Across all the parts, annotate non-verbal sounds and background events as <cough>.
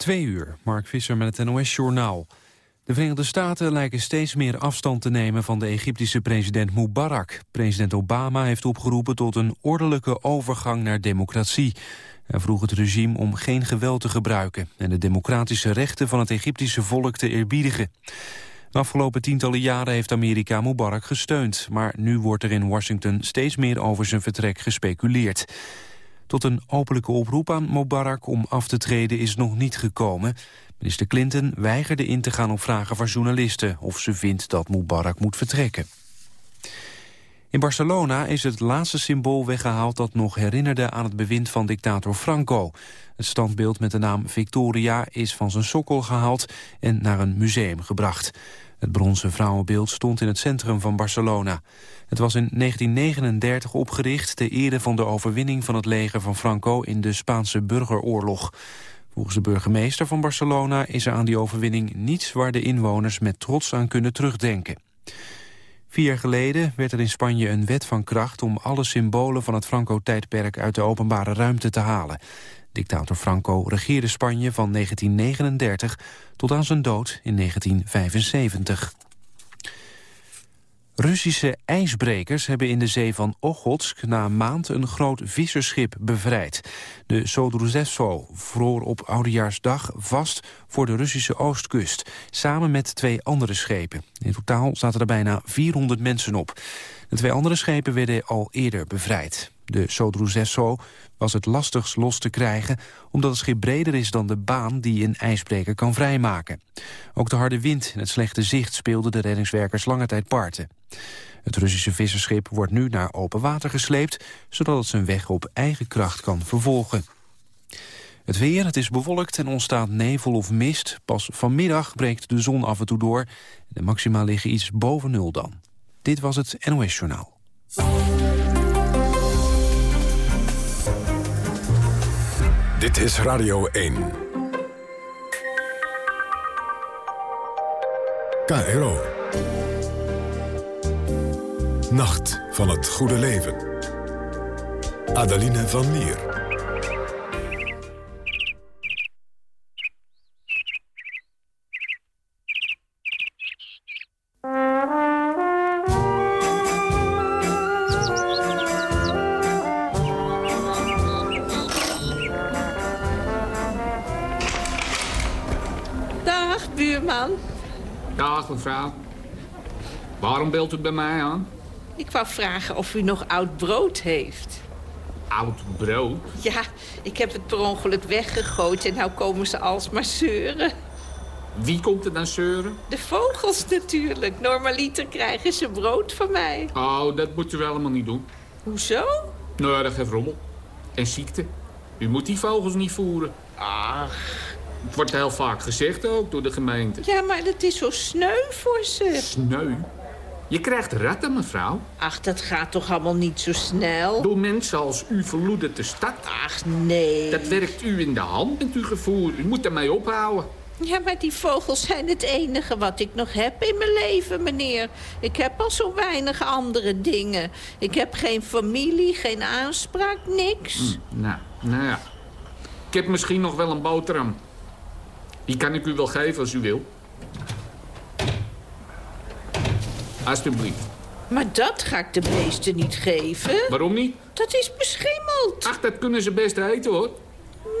Twee uur, Mark Visser met het NOS-journaal. De Verenigde Staten lijken steeds meer afstand te nemen van de Egyptische president Mubarak. President Obama heeft opgeroepen tot een ordelijke overgang naar democratie. Hij vroeg het regime om geen geweld te gebruiken... en de democratische rechten van het Egyptische volk te eerbiedigen. De afgelopen tientallen jaren heeft Amerika Mubarak gesteund... maar nu wordt er in Washington steeds meer over zijn vertrek gespeculeerd. Tot een openlijke oproep aan Mubarak om af te treden is nog niet gekomen. Minister Clinton weigerde in te gaan op vragen van journalisten... of ze vindt dat Mubarak moet vertrekken. In Barcelona is het laatste symbool weggehaald dat nog herinnerde aan het bewind van dictator Franco. Het standbeeld met de naam Victoria is van zijn sokkel gehaald en naar een museum gebracht. Het bronzen vrouwenbeeld stond in het centrum van Barcelona. Het was in 1939 opgericht ter ere van de overwinning van het leger van Franco in de Spaanse burgeroorlog. Volgens de burgemeester van Barcelona is er aan die overwinning niets waar de inwoners met trots aan kunnen terugdenken. Vier jaar geleden werd er in Spanje een wet van kracht om alle symbolen van het Franco-tijdperk uit de openbare ruimte te halen. Dictator Franco regeerde Spanje van 1939 tot aan zijn dood in 1975. Russische ijsbrekers hebben in de zee van Ochotsk na een maand een groot visserschip bevrijd. De Sodruzevo vroor op Oudejaarsdag vast voor de Russische oostkust, samen met twee andere schepen. In totaal zaten er bijna 400 mensen op. De twee andere schepen werden al eerder bevrijd. De Sodruzesso was het lastigst los te krijgen... omdat het schip breder is dan de baan die een ijsbreker kan vrijmaken. Ook de harde wind en het slechte zicht speelden de reddingswerkers lange tijd parten. Het Russische visserschip wordt nu naar open water gesleept... zodat het zijn weg op eigen kracht kan vervolgen. Het weer, het is bewolkt en ontstaat nevel of mist. Pas vanmiddag breekt de zon af en toe door. De maxima liggen iets boven nul dan. Dit was het NOS Journaal. Dit is Radio 1. KRO. Nacht van het goede leven. Adeline van Lier. Mevrouw. Waarom belt u bij mij aan? Ik wou vragen of u nog oud brood heeft. Oud brood? Ja, ik heb het per ongeluk weggegooid en nou komen ze alsmaar zeuren. Wie komt er dan zeuren? De vogels natuurlijk. Normaliter krijgen ze brood van mij. Oh, dat moet u wel helemaal niet doen. Hoezo? Nou, dat geeft rommel. En ziekte. U moet die vogels niet voeren. Ach, Het wordt heel vaak gezegd ook door de gemeente. ja, maar dat is zo sneu voor ze. Sneu. Je krijgt ratten, mevrouw. Ach, dat gaat toch allemaal niet zo snel? Door mensen als u verloedert de stad. Ach, nee. Dat werkt u in de hand met uw gevoel. U moet ermee ophouden. Ja, maar die vogels zijn het enige wat ik nog heb in mijn leven, meneer. Ik heb al zo weinig andere dingen. Ik heb geen familie, geen aanspraak, niks. Nou, nou ja. Ik heb misschien nog wel een boterham. Die kan ik u wel geven als u wil. Alsjeblieft. Maar dat ga ik de beesten niet geven. Waarom niet? Dat is beschimmeld. Ach, dat kunnen ze best eten, hoor.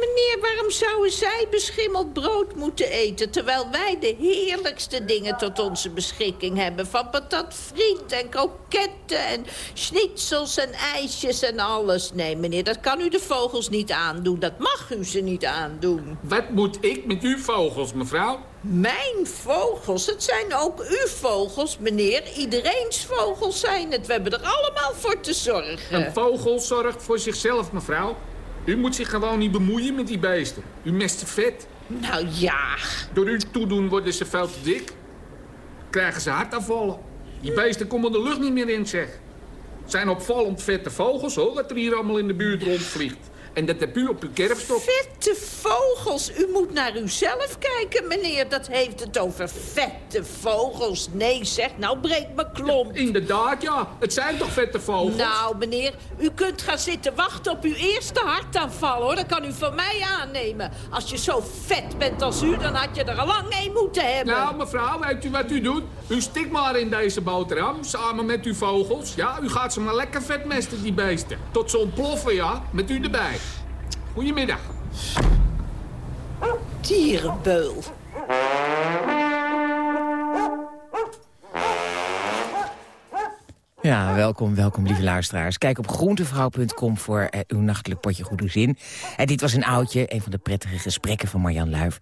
Meneer, waarom zouden zij beschimmeld brood moeten eten... terwijl wij de heerlijkste dingen tot onze beschikking hebben... van patat friet en kroketten en schnitzels en ijsjes en alles. Nee, meneer, dat kan u de vogels niet aandoen. Dat mag u ze niet aandoen. Wat moet ik met uw vogels, mevrouw? Mijn vogels, het zijn ook uw vogels, meneer. Iedereen's vogels zijn het. We hebben er allemaal voor te zorgen. Een vogel zorgt voor zichzelf, mevrouw. U moet zich gewoon niet bemoeien met die beesten. U mest ze vet. Nou ja, Door uw toedoen worden ze veel te dik. Krijgen ze hartaanvallen. Die beesten komen de lucht niet meer in, zeg. Zijn opvallend vette vogels, hoor, wat er hier allemaal in de buurt rondvliegt. En dat heb u op uw kerfstok. Vette vogels. U moet naar uzelf kijken, meneer. Dat heeft het over vette vogels. Nee, zeg, nou breek me klomp. Inderdaad, ja. Het zijn toch vette vogels? Nou, meneer, u kunt gaan zitten wachten op uw eerste hartaanval, hoor. Dat kan u van mij aannemen. Als je zo vet bent als u, dan had je er al lang een moeten hebben. Nou, mevrouw, weet u wat u doet? U stikt maar in deze boterham, samen met uw vogels. Ja, u gaat ze maar lekker vetmesten, die beesten. Tot ze ontploffen, ja, met u erbij. Goedemiddag. Dierenbeul. Ja, welkom, welkom lieve luisteraars. Kijk op groentevrouw.com voor eh, uw nachtelijk potje goede zin. En dit was een oudje, een van de prettige gesprekken van Marjan Luif.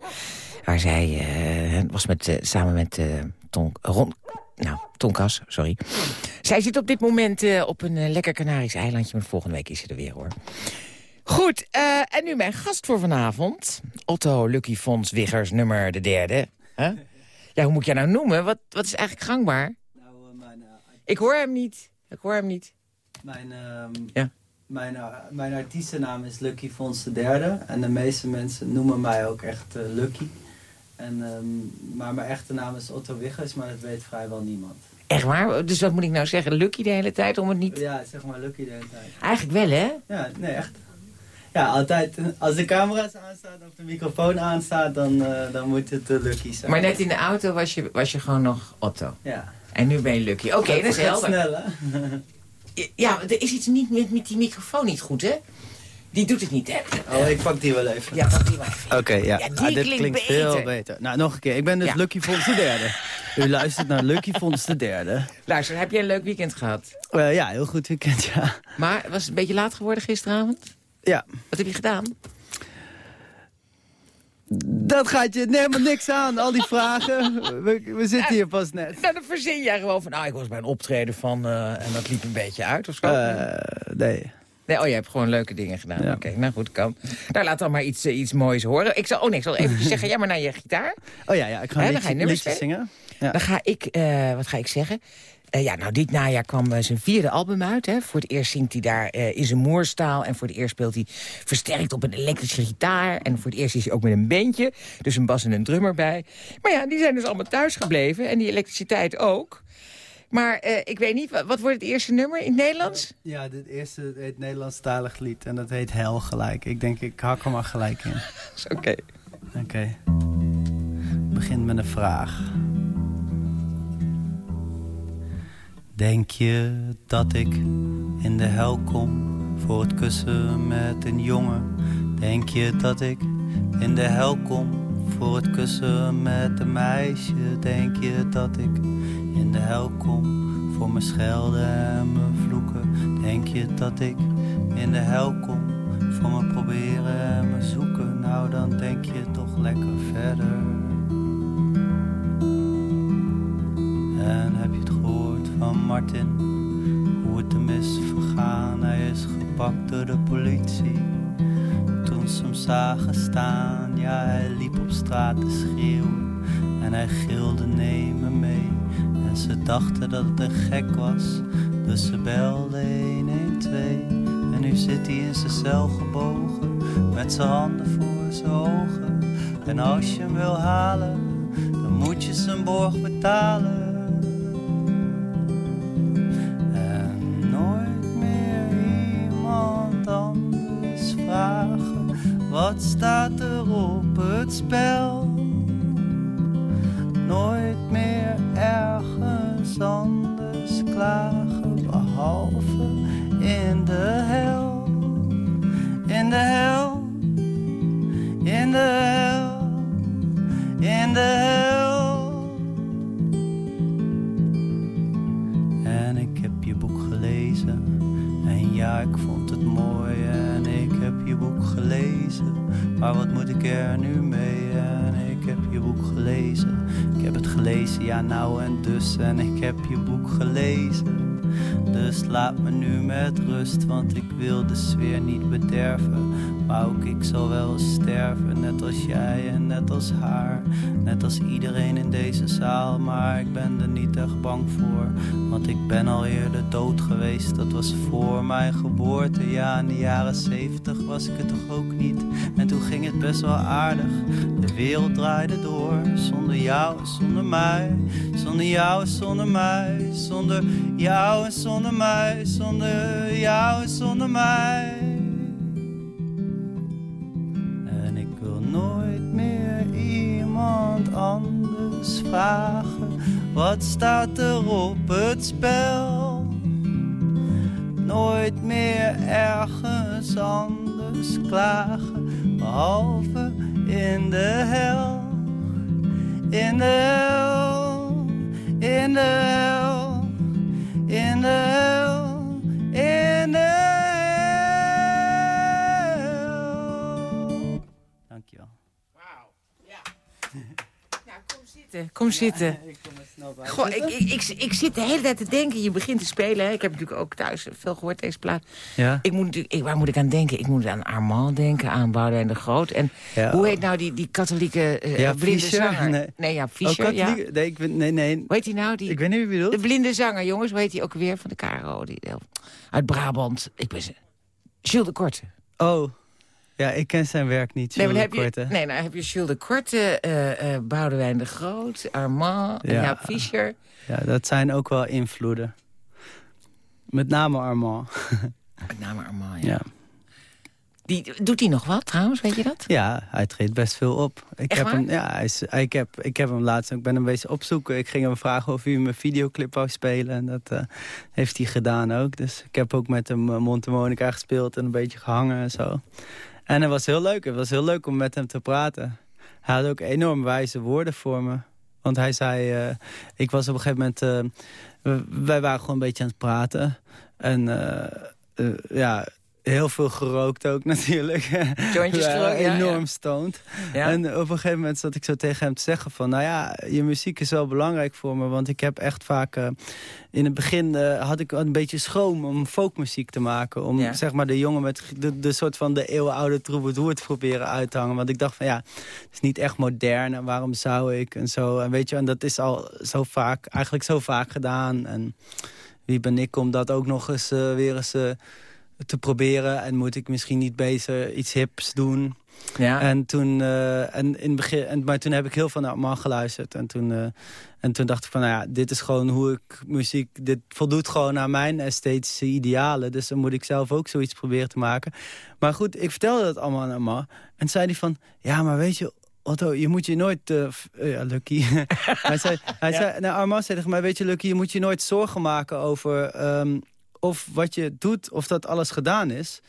Waar zij eh, was met, eh, samen met eh, Ton, Ron, nou, Tonkas, sorry. Zij zit op dit moment eh, op een eh, lekker Canarisch eilandje... maar volgende week is ze er weer, hoor. Goed, eh, en nu mijn gast voor vanavond. Otto Lucky Fons Wiggers, nummer de derde. Huh? Ja, hoe moet ik jou nou noemen? Wat, wat is eigenlijk gangbaar? Nou, eh, mijn, eh, Ik hoor hem niet. Ik hoor hem niet. mijn, ehm, Ja. mijn, mijn artiestennaam is Lucky Fons de derde. En de meeste mensen noemen mij ook echt Lucky. En, ehm, maar mijn echte naam is Otto Wiggers, maar dat weet vrijwel niemand. Echt waar? Dus wat moet ik nou zeggen? Lucky de hele tijd om het niet... Ja, zeg maar Lucky de hele tijd. Eigenlijk wel, hè? Ja, nee, echt. Ja, altijd. Als de camera's aanstaan of de microfoon aanstaat, dan, eh, dan moet het eh, Lucky zijn. Maar net in de auto was je, was je gewoon nog Otto. Ja. En nu ben je Lucky. Oké, dat is helder. snel, hè? Ja, er is iets niet met, met die microfoon niet goed, hè? Die doet het niet, hè? Oh, ik pak die wel even. Ja, pak die maar even. Oké, ja. Ja, die Ah, dit klinkt klinkt, beter. veel beter. Nou, nog een keer. Ik ben dus Ja. Lucky Fons de derde. U luistert naar Lucky Fons de derde. Luister, heb je een leuk weekend gehad? Eh, ja, heel goed weekend, ja. Maar was het een beetje laat geworden gisteravond? Ja, Wat heb je gedaan? dat gaat je helemaal niks aan, al die vragen. We, we zitten hier pas net. Nou, dan verzin jij gewoon van... Nou, ik was bij een optreden van... eh, en dat liep een beetje uit, of zo. Eh, nee. Nee, oh, je hebt gewoon leuke dingen gedaan. Ja. Oké, nou goed, kan. Nou, laat dan maar iets, eh, iets moois horen. Ik zal, oh nee, ik zal even <laughs> zeggen, jij maar naar je gitaar. Oh ja, ja ik ga Hè, een dan ga je liedje, nummers zingen. Ja. Dan ga ik, eh, wat ga ik zeggen? Eh, ja, nou, dit najaar kwam eh, zijn vierde album uit. Hè. Voor het eerst zingt hij daar eh, in zijn moerstaal. En voor het eerst speelt hij versterkt op een elektrische gitaar. En voor het eerst is hij ook met een bandje. Dus een bas en een drummer bij. Maar ja, die zijn dus allemaal thuis gebleven. En die elektriciteit ook. Maar ik weet niet, wat, wat wordt het eerste nummer in het Nederlands? Ja, dit eerste het heet Nederlandstalig lied en dat heet Hel gelijk. Ik denk, ik hak er maar gelijk in. <laughs> Oké. Oké. Het begint met een vraag. Denk je dat ik in de hel kom voor het kussen met een jongen? Denk je dat ik in de hel kom voor het kussen met een meisje? Denk je dat ik in de hel kom voor mijn schelden en mijn vloeken? Denk je dat ik in de hel kom voor mijn proberen en mijn zoeken? Nou, dan denk je toch lekker verder. En heb Martin? Hoe het hem is vergaan? Hij is gepakt door de politie. Toen ze hem zagen staan, ja, hij liep op straat te schreeuwen. En hij gilde, neem me mee. En ze dachten dat het een gek was, dus ze belden 112. En nu zit hij in zijn cel gebogen, met zijn handen voor zijn ogen. En als je hem wil halen, dan moet je zijn borg betalen. Op ja nou en dus. En ik heb je boek gelezen. Dus laat me nu met rust, want ik wil de sfeer niet bederven. Maar ik zal wel sterven, net als jij en net als haar. Net als iedereen in deze zaal, maar ik ben er niet echt bang voor. Want ik ben al eerder dood geweest, dat was voor mijn geboorte. Ja, in de jaren zeventig was ik het toch ook niet. En toen ging het best wel aardig. De wereld draaide door, zonder jou, zonder mij. Zonder jou, zonder mij. Zonder jou en zonder mij. Zonder jou en zonder mij. Anders vragen. Wat staat er op het spel? Nooit meer ergens anders klagen. Behalve in de hel. In de hel. In de hel. In de hel. In de hel. Zitten, Kom zitten. Ik kom er snel bij. Goh, ik, ik, ik, ik zit de hele tijd te denken. Je begint te spelen. Hè. Ik heb natuurlijk ook thuis veel gehoord deze plaat. Ja? Ik moet natuurlijk, ik, waar moet ik aan denken? Ik moet aan Armand denken, aan Boudewijn de Groot. En Ja. hoe heet nou die, die katholieke eh, Ja, blinde Fischer? zanger? Nee. ja, Oh, Fischer. ja. katholiek? Nee, ik ben, nee, nee. Hoe heet die nou? Die, Ik weet niet wie je de bedoelt. blinde zanger, jongens. Hoe heet die ook weer van de KRO? Die, eh, uit Brabant. Ik ben ze. Jules de Korte. Oh, ja, ik ken zijn werk niet. Nee, Jules heb je, de Korte. nee, nou heb je Jules de Korte, eh Boudewijn de Groot, Armand, en Ja. Jaap Fischer. Ja, dat zijn ook wel invloeden. Met name Armand. <laughs> Met name Armand, ja. Ja. Die, doet hij nog wat trouwens, weet je dat? ja, hij treedt best veel op. Ik Echt heb waar? hem, ja, hij is, ik, heb, ik heb hem laatst, ik ben hem bezig opzoeken. Ik ging hem vragen of hij mijn videoclip wou spelen. En dat eh, heeft hij gedaan ook. Dus ik heb ook met hem uh, Montemonica gespeeld en een beetje gehangen en zo. En het was heel leuk. Het was heel leuk om met hem te praten. Hij had ook enorm wijze woorden voor me. Want hij zei, eh, ik was op een gegeven moment... eh, wij waren gewoon een beetje aan het praten. En eh, ja, heel veel gerookt ook natuurlijk. <laughs> Jointjes gerookt, ja, Enorm ja. stoned. Ja? En op een gegeven moment zat ik zo tegen hem te zeggen van... nou ja, je muziek is wel belangrijk voor me. Want ik heb echt vaak... eh, in het begin eh, had ik een beetje schroom om folkmuziek te maken. Om zeg maar de jongen met de, de soort van de eeuwenoude troubadour te proberen uit te hangen. Want ik dacht van ja, het is niet echt modern. En waarom zou ik? En zo. En weet je, en dat is al zo vaak, eigenlijk zo vaak gedaan. En wie ben ik om dat ook nog eens eh, weer eens... te proberen en moet ik misschien niet beter iets hips doen. ja. En toen, eh, en in begin, en, maar toen heb ik heel veel naar man geluisterd. En toen, eh, en toen dacht ik van, nou ja, dit is gewoon hoe ik muziek... Dit voldoet gewoon aan mijn esthetische idealen. Dus dan moet ik zelf ook zoiets proberen te maken. Maar goed, ik vertelde dat allemaal aan Amar. En zei hij van, ja, maar weet je... Otto, je moet je nooit... eh, ja, Lucky. <laughs> hij zei, hij zei, nou, Armand zei tegen mij, weet je, Lucky... je moet je nooit zorgen maken over ehm, of wat je doet... of dat alles gedaan is.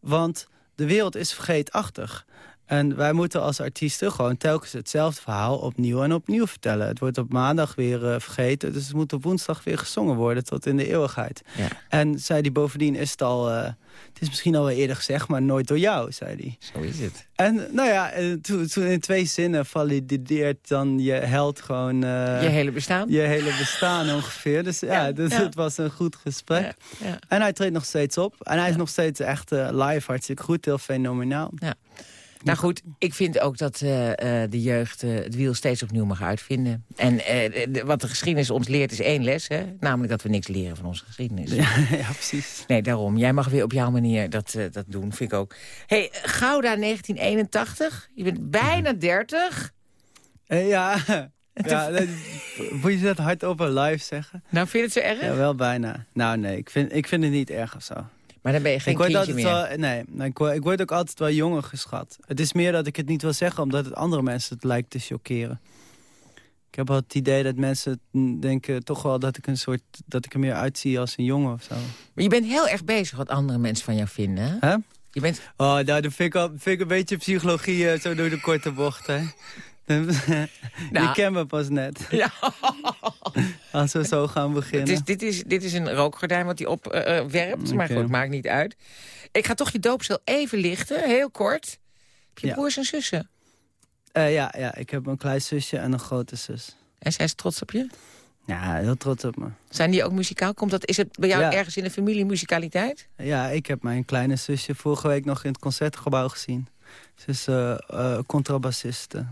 Want de wereld is vergeetachtig. En wij moeten als artiesten gewoon telkens hetzelfde verhaal opnieuw en opnieuw vertellen. Het wordt op maandag weer eh, vergeten, dus het moet op woensdag weer gezongen worden tot in de eeuwigheid. Ja. En zei hij bovendien is het al, eh, het is misschien al wel eerder gezegd, maar nooit door jou, zei hij. Zo is het. En nou ja, eh, toen, in twee zinnen valideert dan je held gewoon Je hele bestaan? je hele bestaan ongeveer. Dus ja, Ja, dus ja. het was een goed gesprek. Ja, ja. En hij treedt nog steeds op. En hij is nog steeds echt live hartstikke goed, heel fenomenaal. Nou goed, ik vind ook dat eh, eh, de jeugd eh, het wiel steeds opnieuw mag uitvinden. En de- wat de geschiedenis ons leert is één les, hè? namelijk dat we niks leren van onze geschiedenis. ja, <laughs> precies. Nee, daarom. Jij mag weer op jouw manier dat, dat doen, vind ik ook. hey, Gouda 1981, je bent bijna 30. Eh, ja, <laughs> ja dat- moet je dat hardop en live zeggen? Nou, vind je het zo erg? Ja, wel bijna. Nou nee, ik vind, ik vind het niet erg of zo. Maar dan ben je geen ik word kindje altijd meer. wel, nee, ik word, ik word ook altijd wel jonger geschat. Het is meer dat ik het niet wil zeggen, omdat het andere mensen het lijkt te chockeren. Ik heb wel het idee dat mensen denken toch wel dat ik een soort dat ik er meer uitzie als een jongen of zo. Maar je bent heel erg bezig wat andere mensen van jou vinden, hè? Hè? Je bent... Oh, nou, dat vind ik, al, vind ik een beetje psychologie eh, zo door de korte bocht, hè. <laughs> je Nou. kent me pas net. <laughs> Ja. <laughs> Als we zo gaan beginnen. Is, dit, is, dit is een rookgordijn wat hij opwerpt, werpt, maar Oké. goed, maakt niet uit. Ik ga toch je doopsel even lichten, heel kort. Heb je Ja. broers en zussen? Eh, ja, ja, ik heb een klein zusje en een grote zus. En zij is trots op je? Ja, heel trots op me. Zijn die ook muzikaal? Komt dat, is het bij jou Ja. ergens in de familie muzikaliteit? Ja, ik heb mijn kleine zusje vorige week nog in het concertgebouw gezien. Ze is eh, eh, contrabassiste.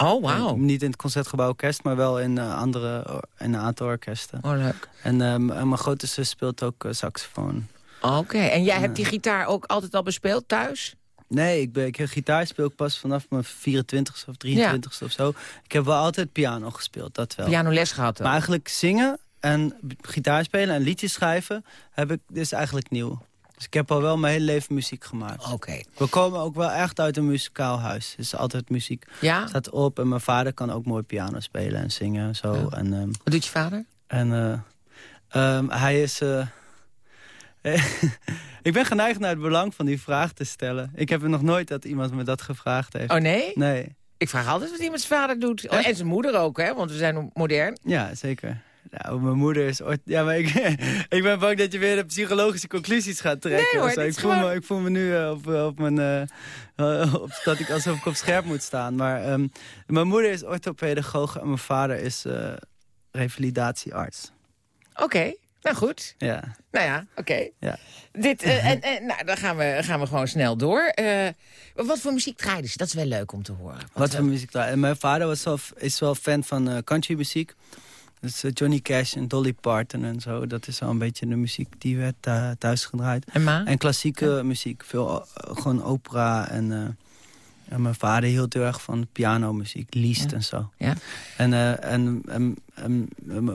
Oh, wauw. Eh, niet in het concertgebouw orkest, maar wel in, eh, andere, or- in een aantal orkesten. Oh, leuk. En, ehm, mijn grote zus speelt ook eh, saxofoon. Oké, en jij hebt die gitaar ook altijd al bespeeld thuis? Nee, ik ben, ik, gitaar speel ik pas vanaf mijn 24ste of 23ste of zo. Ik heb wel altijd piano gespeeld, dat wel. Pianoles gehad dan? Maar eigenlijk zingen en gitaar spelen en liedjes schrijven heb ik dus eigenlijk nieuw. Dus ik heb al wel mijn hele leven muziek gemaakt. Oké. We komen ook wel echt uit een muzikaal huis. Dus altijd muziek Ja? staat op. En mijn vader kan ook mooi piano spelen en zingen en zo. Ja. En, ehm, Wat doet je vader? en eh, ehm, hij is... eh, <laughs> ik ben geneigd naar het belang van die vraag te stellen. Ik heb nog nooit dat iemand me dat gevraagd heeft. Oh, nee? Nee, Ik vraag altijd wat iemands vader doet. Oh, en zijn moeder ook, hè? Want we zijn modern. ja, zeker. Nou, mijn moeder is ooit... Ja, maar ik, <laughs> ik ben bang dat je weer de psychologische conclusies gaat trekken. Nee, hoor, zo. ik, voel gewoon- me, ik voel me nu eh, op, op mijn... eh, eh, op, dat ik alsof ik op scherp moet staan. Maar ehm, mijn moeder is orthopedagoog en mijn vader is eh, revalidatiearts. Oké, nou goed. Ja. Nou ja, oké. Ja. Dit, eh, en, <laughs> en, nou, dan gaan we, gaan we gewoon snel door. Eh, wat voor muziek draaiden ze? Dat is wel leuk om te horen. Wat voor eh, muziek daar? En mijn vader was wel, is wel fan van eh, countrymuziek. Dus Johnny Cash en Dolly Parton en zo. Dat is wel een beetje de muziek die werd eh, thuis gedraaid. En ma? En klassieke muziek. Veel eh, gewoon opera en... en mijn vader hield heel erg van pianomuziek, Liszt Ja. en zo. Ja? En, en, en, en-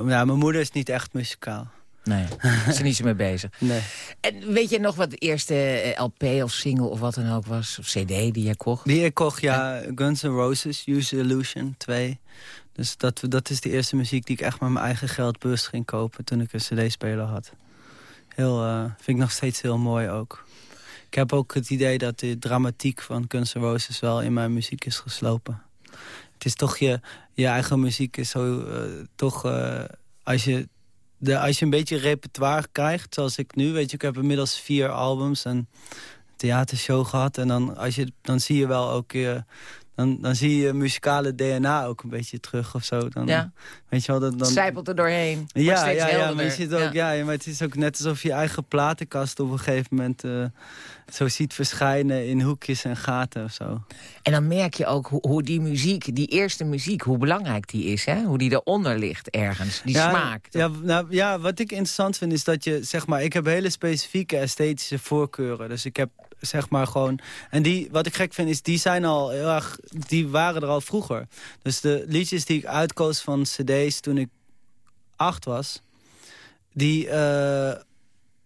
ja, mijn moeder is niet echt muzikaal. Nee, <laughs> is er niet zo mee bezig. Nee. En weet je nog wat de eerste LP of single of wat dan ook was? Of CD die jij kocht? Die ik kocht, ja, Guns N' Roses, Use Illusion 2. Dus dat, dat is de eerste muziek die ik echt met mijn eigen geld bewust ging kopen... toen ik een cd-speler had. Heel, eh, vind ik nog steeds heel mooi ook. Ik heb ook het idee dat de dramatiek van Guns N' Roses wel in mijn muziek is geslopen. Het is toch je, je eigen muziek is zo eh, toch... eh, als, je, de, als je een beetje repertoire krijgt, zoals ik nu... weet je, ik heb inmiddels vier albums en theatershow gehad. En dan, als je, dan zie je wel ook... dan, dan zie je muzikale DNA ook een beetje terug of zo. Dan, Ja. Weet je wel, dan, dan, Zijpelt er doorheen. Ja, ja, ja, maar, je zit ook, ja. ja, maar het is ook net alsof je eigen platenkast op een gegeven moment eh, zo ziet verschijnen in hoekjes en gaten of zo. En dan merk je ook hoe, hoe die muziek, die eerste muziek, hoe belangrijk die is. Hè? Hoe die eronder ligt ergens. Die ja, smaak. Ja, nou, ja, wat ik interessant vind is dat je, zeg maar, ik heb hele specifieke esthetische voorkeuren. Dus ik heb, zeg maar, gewoon... En die, wat ik gek vind is, die zijn al die waren er al vroeger. Dus de liedjes die ik uitkoos van cd's toen ik acht was, die... eh,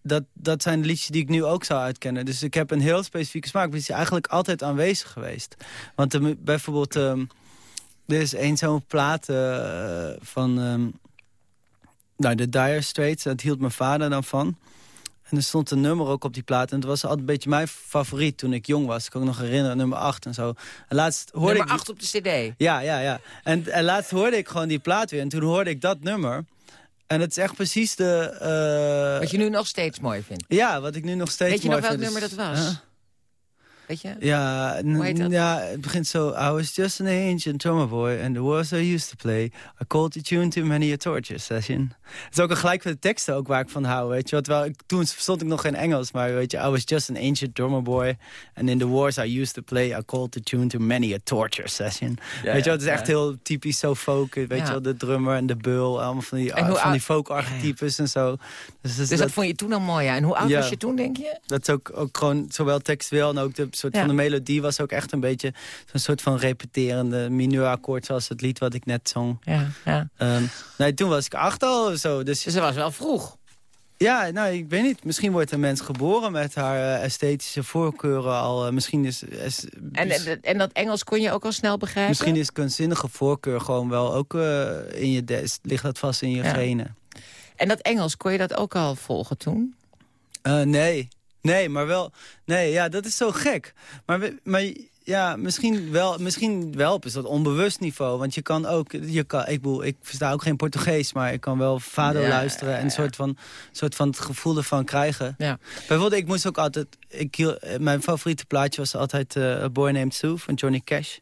dat, dat zijn de liedjes die ik nu ook zou uitkennen. Dus ik heb een heel specifieke smaak. Die is eigenlijk altijd aanwezig geweest. Want de, bijvoorbeeld... ehm, er is één zo'n plaat eh, van... ehm, nou, de Dire Straits, dat hield mijn vader dan van. En er stond een nummer ook op die plaat. En het was altijd een beetje mijn favoriet toen ik jong was. Ik kan me nog herinneren, nummer 8 en zo. En laatst hoorde Nummer ik... 8 op de cd. Ja, ja, ja. En, en laatst hoorde ik gewoon die plaat weer. En toen hoorde ik dat nummer. En het is echt precies de... eh, Wat je nu nog steeds mooi vindt. Ja, wat ik nu nog steeds Weet je mooi nog welk vind, nummer dat was? Huh? Weet je? Ja, n- Hoe heet dat? ja, het begint zo. I was just an ancient drummer boy and the words I used to play. I called the tune to many a torture session. Het is ook een gelijk voor de teksten ook waar ik van hou, weet je. wel, ik, toen verstond ik nog geen Engels, maar weet je, I was just an ancient drummer boy and in the wars I used to play, I called the tune to many a torture session. Ja, weet je, het is echt ja. heel typisch zo folk, weet Ja. je wel, de drummer en de beul, allemaal van die, hoe van die folk archetypes en zo. Dus, dus Dus dat vond je toen al mooi, ja. En hoe oud Ja. was je toen, denk je? dat is ook, ook gewoon zowel textueel en ook de soort Ja. van de melodie was ook echt een beetje zo'n soort van repeterende mineurakkoord zoals het lied wat ik net zong. Ja, ja. Ehm, nee, toen was ik acht al of zo. Dus Dus dat was wel vroeg. ja, nou, ik weet niet. Misschien wordt een mens geboren met haar eh, esthetische voorkeuren al. eh, misschien is, is- En, is- en, en dat Engels kon je ook al snel begrijpen? misschien is kunstzinnige voorkeur gewoon wel ook eh, in je des, ligt dat vast in je Ja. genen. En dat Engels, kon je dat ook al volgen toen? Eh, nee. Nee, maar wel... Nee, ja, dat is zo gek. Maar, we- maar ja, misschien wel, misschien wel op is dat onbewust niveau. Want je kan ook, je kan, ik, bedoel, ik versta ook geen Portugees, maar ik kan wel fado Ja, luisteren en een ja. soort van, soort van het gevoel ervan krijgen. Ja. Bijvoorbeeld, ik moest ook altijd, ik, mijn favoriete plaatje was altijd eh, A Boy Named Sue van Johnny Cash.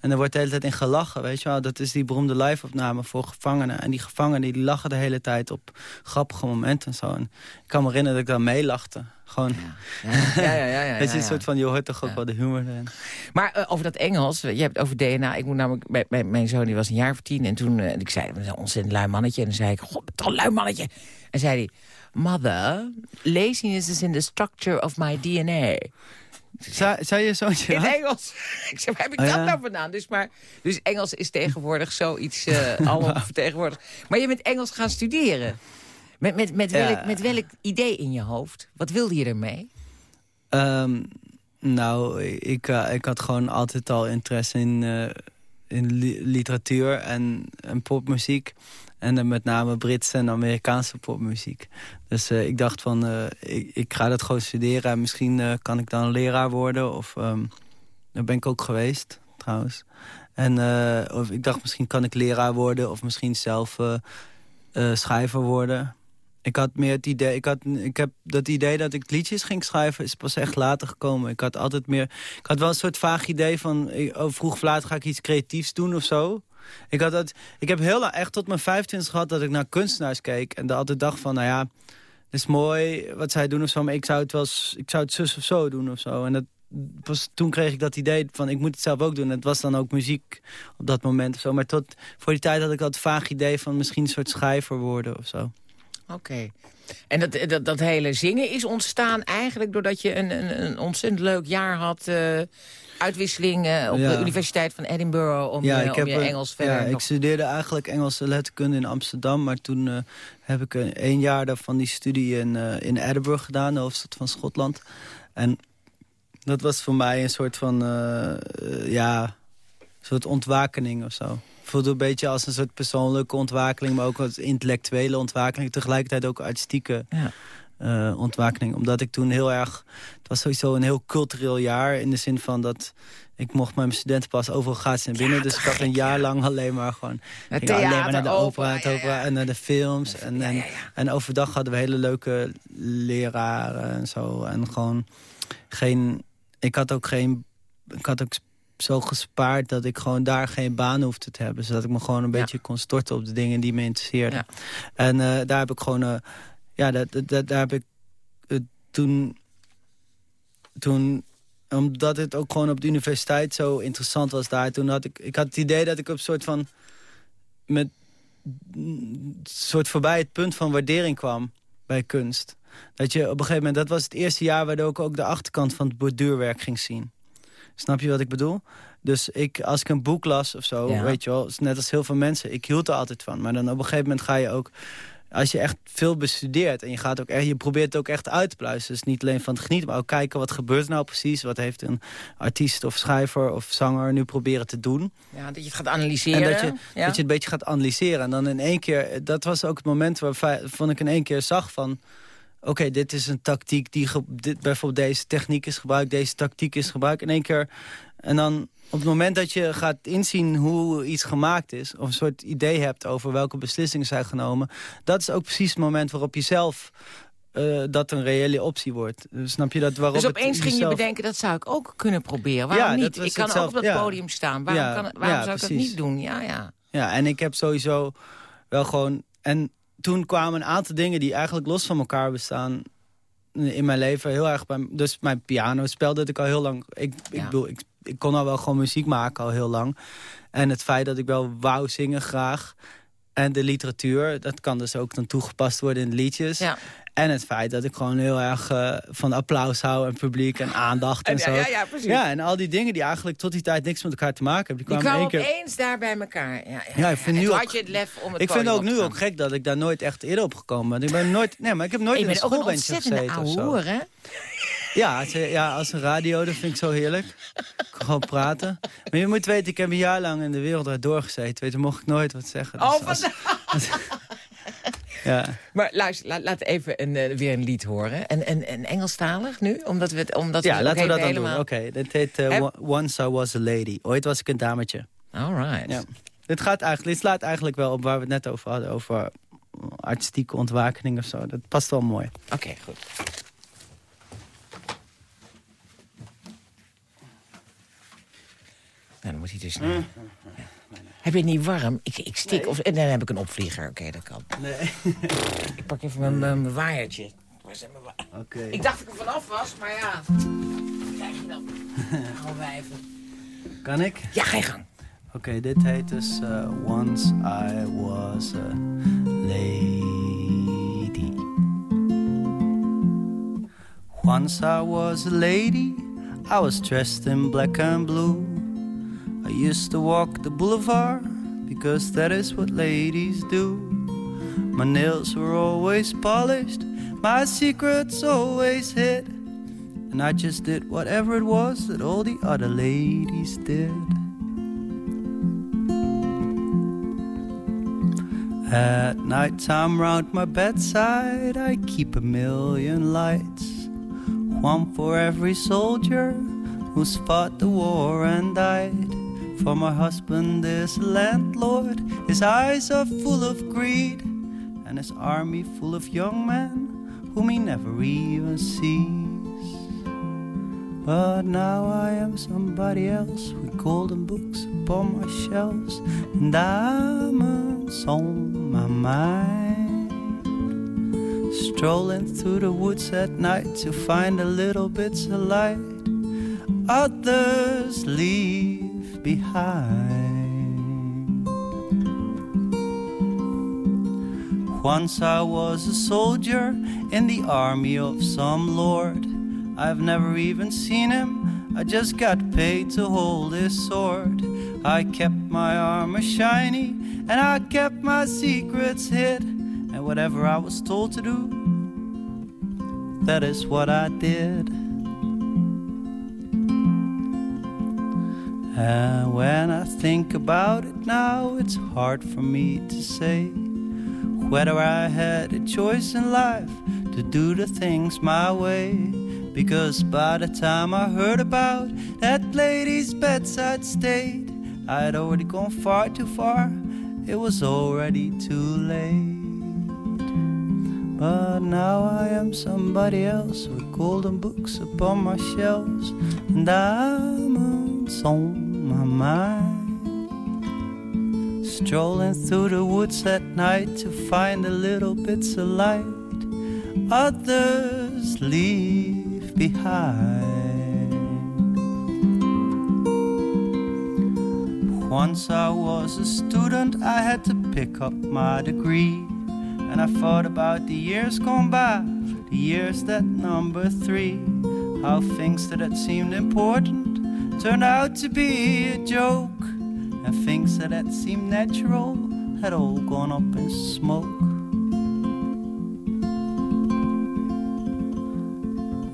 En daar wordt de hele tijd in gelachen, weet je wel. Dat is die beroemde live-opname voor gevangenen. En die gevangenen die lachen de hele tijd op grappige momenten en zo. En ik kan me herinneren dat ik daar meelachte. Gewoon, Ja, ja, ja. ja, ja, <laughs> weet je, ja. een soort van, je hoort toch ook wel de humor erin. Maar eh, over dat Engels, je hebt het over DNA. Ik moet namelijk, bij, bij- mijn zoon die was een jaar of tien. En toen, eh, ik zei, een ontzettend lui mannetje. En dan zei ik, god, wat een lui mannetje. En zei hij, mother, laziness is in the structure of my DNA. Zei, zei je zoontje In? Engels. <laughs> Ik zei, waar heb ik Oh, dat ja? nou vandaan? Dus, maar, dus Engels is tegenwoordig zoiets uh, <laughs> alom vertegenwoordigd. Maar je bent Engels gaan studeren. Met, met, met, welk, Ja. met welk idee in je hoofd? Wat wilde je ermee? Ehm, nou, ik, eh, ik had gewoon altijd al interesse in, eh, in li- literatuur en, en popmuziek. En dan met name Britse en Amerikaanse popmuziek. Dus eh, ik dacht van, ik, ik ga dat gewoon studeren. En misschien kan ik dan leraar worden. Of, ehm daar ben ik ook geweest, trouwens. En of ik dacht, misschien kan ik leraar worden. Of misschien zelf schrijver worden. Ik had meer het idee, ik, had, ik heb dat idee dat ik liedjes ging schrijven, is pas echt later gekomen. Ik had altijd meer, ik had wel een soort vaag idee van, oh, vroeg of laat ga ik iets creatiefs doen of zo. Ik, had dat, ik heb heel lang, echt tot mijn 25 gehad dat ik naar kunstenaars keek. En altijd dacht van, nou ja, het is mooi wat zij doen of zo, maar ik zou het wel, ik zou het zus of zo doen of zo. En dat, pas toen kreeg ik dat idee van, ik moet het zelf ook doen. En het was dan ook muziek op dat moment of zo. Maar tot voor die tijd had ik dat vaag idee van misschien een soort schrijver worden of zo. Oké. En dat, dat, dat hele zingen is ontstaan eigenlijk doordat je een, een, een ontzettend leuk jaar had... eh, uitwisseling eh, op Ja. de Universiteit van Edinburgh om, je, om je een- Engels verder... Ja, ik studeerde eigenlijk Engelse letterkunde in Amsterdam. Maar toen eh, heb ik een, één jaar daarvan die studie in, eh, in Edinburgh gedaan, de hoofdstad van Schotland. En dat was voor mij een soort van, eh, eh, ja, een soort ontwakening of zo. Voelde een beetje als een soort persoonlijke ontwakening, maar ook als intellectuele ontwakening. Tegelijkertijd ook artistieke Ja. eh, ontwakening. Omdat ik toen heel erg... Het was sowieso een heel cultureel jaar. In de zin van dat ik mocht met mijn studentenpas overal gratis naar binnen. dus ik had een jaar lang alleen maar gewoon... Het ging alleen maar theater, naar de opera, en naar de films. En, en, en overdag hadden we hele leuke leraren en zo. En gewoon geen... Ik had ook geen... Ik had ook zo gespaard dat ik gewoon daar geen baan hoefde te hebben. Zodat ik me gewoon een Ja. beetje kon storten op de dingen die me interesseerden. Ja. En eh, daar heb ik gewoon... eh, ja, dat, dat, daar heb ik eh, toen... Toen omdat het ook gewoon op de universiteit zo interessant was daar. Toen had ik, ik had het idee dat ik op een soort van... met soort voorbij het punt van waardering kwam bij kunst. Dat je op een gegeven moment... Dat was het eerste jaar waardoor ik ook de achterkant van het borduurwerk ging zien. Snap je wat ik bedoel? Dus ik, als ik een boek las of zo, Ja. weet je wel... net als heel veel mensen, ik hield er altijd van. Maar dan op een gegeven moment ga je ook... Als je echt veel bestudeert en je, gaat ook echt, je probeert het ook echt uit te pluizen. Dus niet alleen van het genieten, maar ook kijken wat gebeurt nou precies. Wat heeft een artiest of schrijver of zanger nu proberen te doen. Ja, dat je het gaat analyseren. En dat je, ja? dat je het een beetje gaat analyseren. En dan in één keer, dat was ook het moment waarvan ik in één keer zag van... Oké, dit is een tactiek die dit, bijvoorbeeld deze techniek is gebruikt, deze tactiek is gebruikt. In één keer. En dan op het moment dat je gaat inzien hoe iets gemaakt is, of een soort idee hebt over welke beslissingen zijn genomen, dat is ook precies het moment waarop je zelf eh, dat een reële optie wordt. Dus snap je dat waarop Dus het opeens ging je bedenken, dat zou ik ook kunnen proberen. Waarom Ja, niet? Ik kan ook hetzelfde, op dat ja. podium staan. Waarom, Ja, kan, waarom zou ik dat niet doen? Ja, ja. Ja, en ik heb sowieso wel gewoon... En toen kwamen een aantal dingen die eigenlijk los van elkaar bestaan in mijn leven. Heel erg bij, dus mijn piano spel dat ik al heel lang... Ik, ik, bedoel, ik, ik kon al wel gewoon muziek maken al heel lang. En het feit dat ik wel wou zingen graag. En de literatuur, dat kan dus ook dan toegepast worden in de liedjes. ja. En het feit dat ik gewoon heel erg eh, van applaus hou en publiek en aandacht en, En, zo. ja, precies. Ja, en al die dingen die eigenlijk tot die tijd niks met elkaar te maken hebben. Die kwamen in kwamen één keer... opeens daar bij elkaar. Ja, ja, Ja, ik vind nu ook- had je het lef om het Ik vind ook nu ook gek dat ik daar nooit echt eerder op gekomen ben. Ik ben nooit, nee, maar ik heb nooit Je in een schoolbandje gezeten of ouwe zo. hoer, hè? Ja, als, ja, als een radio, dat vind ik zo heerlijk. Ik kan gewoon praten. Maar je moet weten, ik heb een jaar lang in de wereld doorgezeten. Weet je, mocht ik nooit wat zeggen. Dus Oh, als- van... Ja. Maar luister, laat, laat even een, eh, weer een lied horen. En, en, en Engelstalig nu? Omdat we het, omdat Ja, we laten we dat dan helemaal... doen. Oké, dit heet eh, Once I Was a Lady. Ooit was ik een dametje. All right. Ja. Dit, gaat eigenlijk, dit slaat eigenlijk wel op waar we het net over hadden. Over artistieke ontwakening of zo. Dat past wel mooi. Oké, goed. Nou, dan moet hij dus... snel. Ja. Heb je het niet warm? Ik, ik stik. Of, en dan heb ik een opvlieger. Oké, dat kan. Nee. <laughs> Ik pak even mijn, mijn, mijn waaiertje. Waar zijn mijn wa- Oké. Ik dacht dat ik er vanaf was, maar ja. Krijg je dan. <laughs> Oude wijven. Kan ik? Ja, ga je gang. Oké, dit heet dus eh, Once I Was a Lady. Once I was a lady, I was dressed in black and blue. I used to walk the boulevard because that is what ladies do. My nails were always polished, my secrets always hid. And I just did whatever it was that all the other ladies did. At night time round my bedside I keep a million lights One for every soldier who's fought the war and died For my husband is a landlord His eyes are full of greed And his army full of young men Whom he never even sees but now I am somebody else with golden books upon my shelves and diamonds on my mind. Strolling through the woods at night to find a little bits of light others leave behind. Once I was a soldier in the army of some lord. I've never even seen him, I just got paid to hold his sword. I kept my armor shiny, and I kept my secrets hid. And whatever I was told to do, that is what I did. And when I think about it now, it's hard for me to say whether I had a choice in life to do the things my way. Because by the time I heard about that lady's bedside state, I had already gone far too far. It was already too late. But now I am somebody else with golden books upon my shelves and diamonds on my mind. Strolling through the woods at night to find the little bits of light others leave behind. Once I was a student, I had to pick up my degree. And I thought about the years gone by, the years that number three. How things that had seemed important turned out to be a joke. And things that had seemed natural had all gone up in smoke.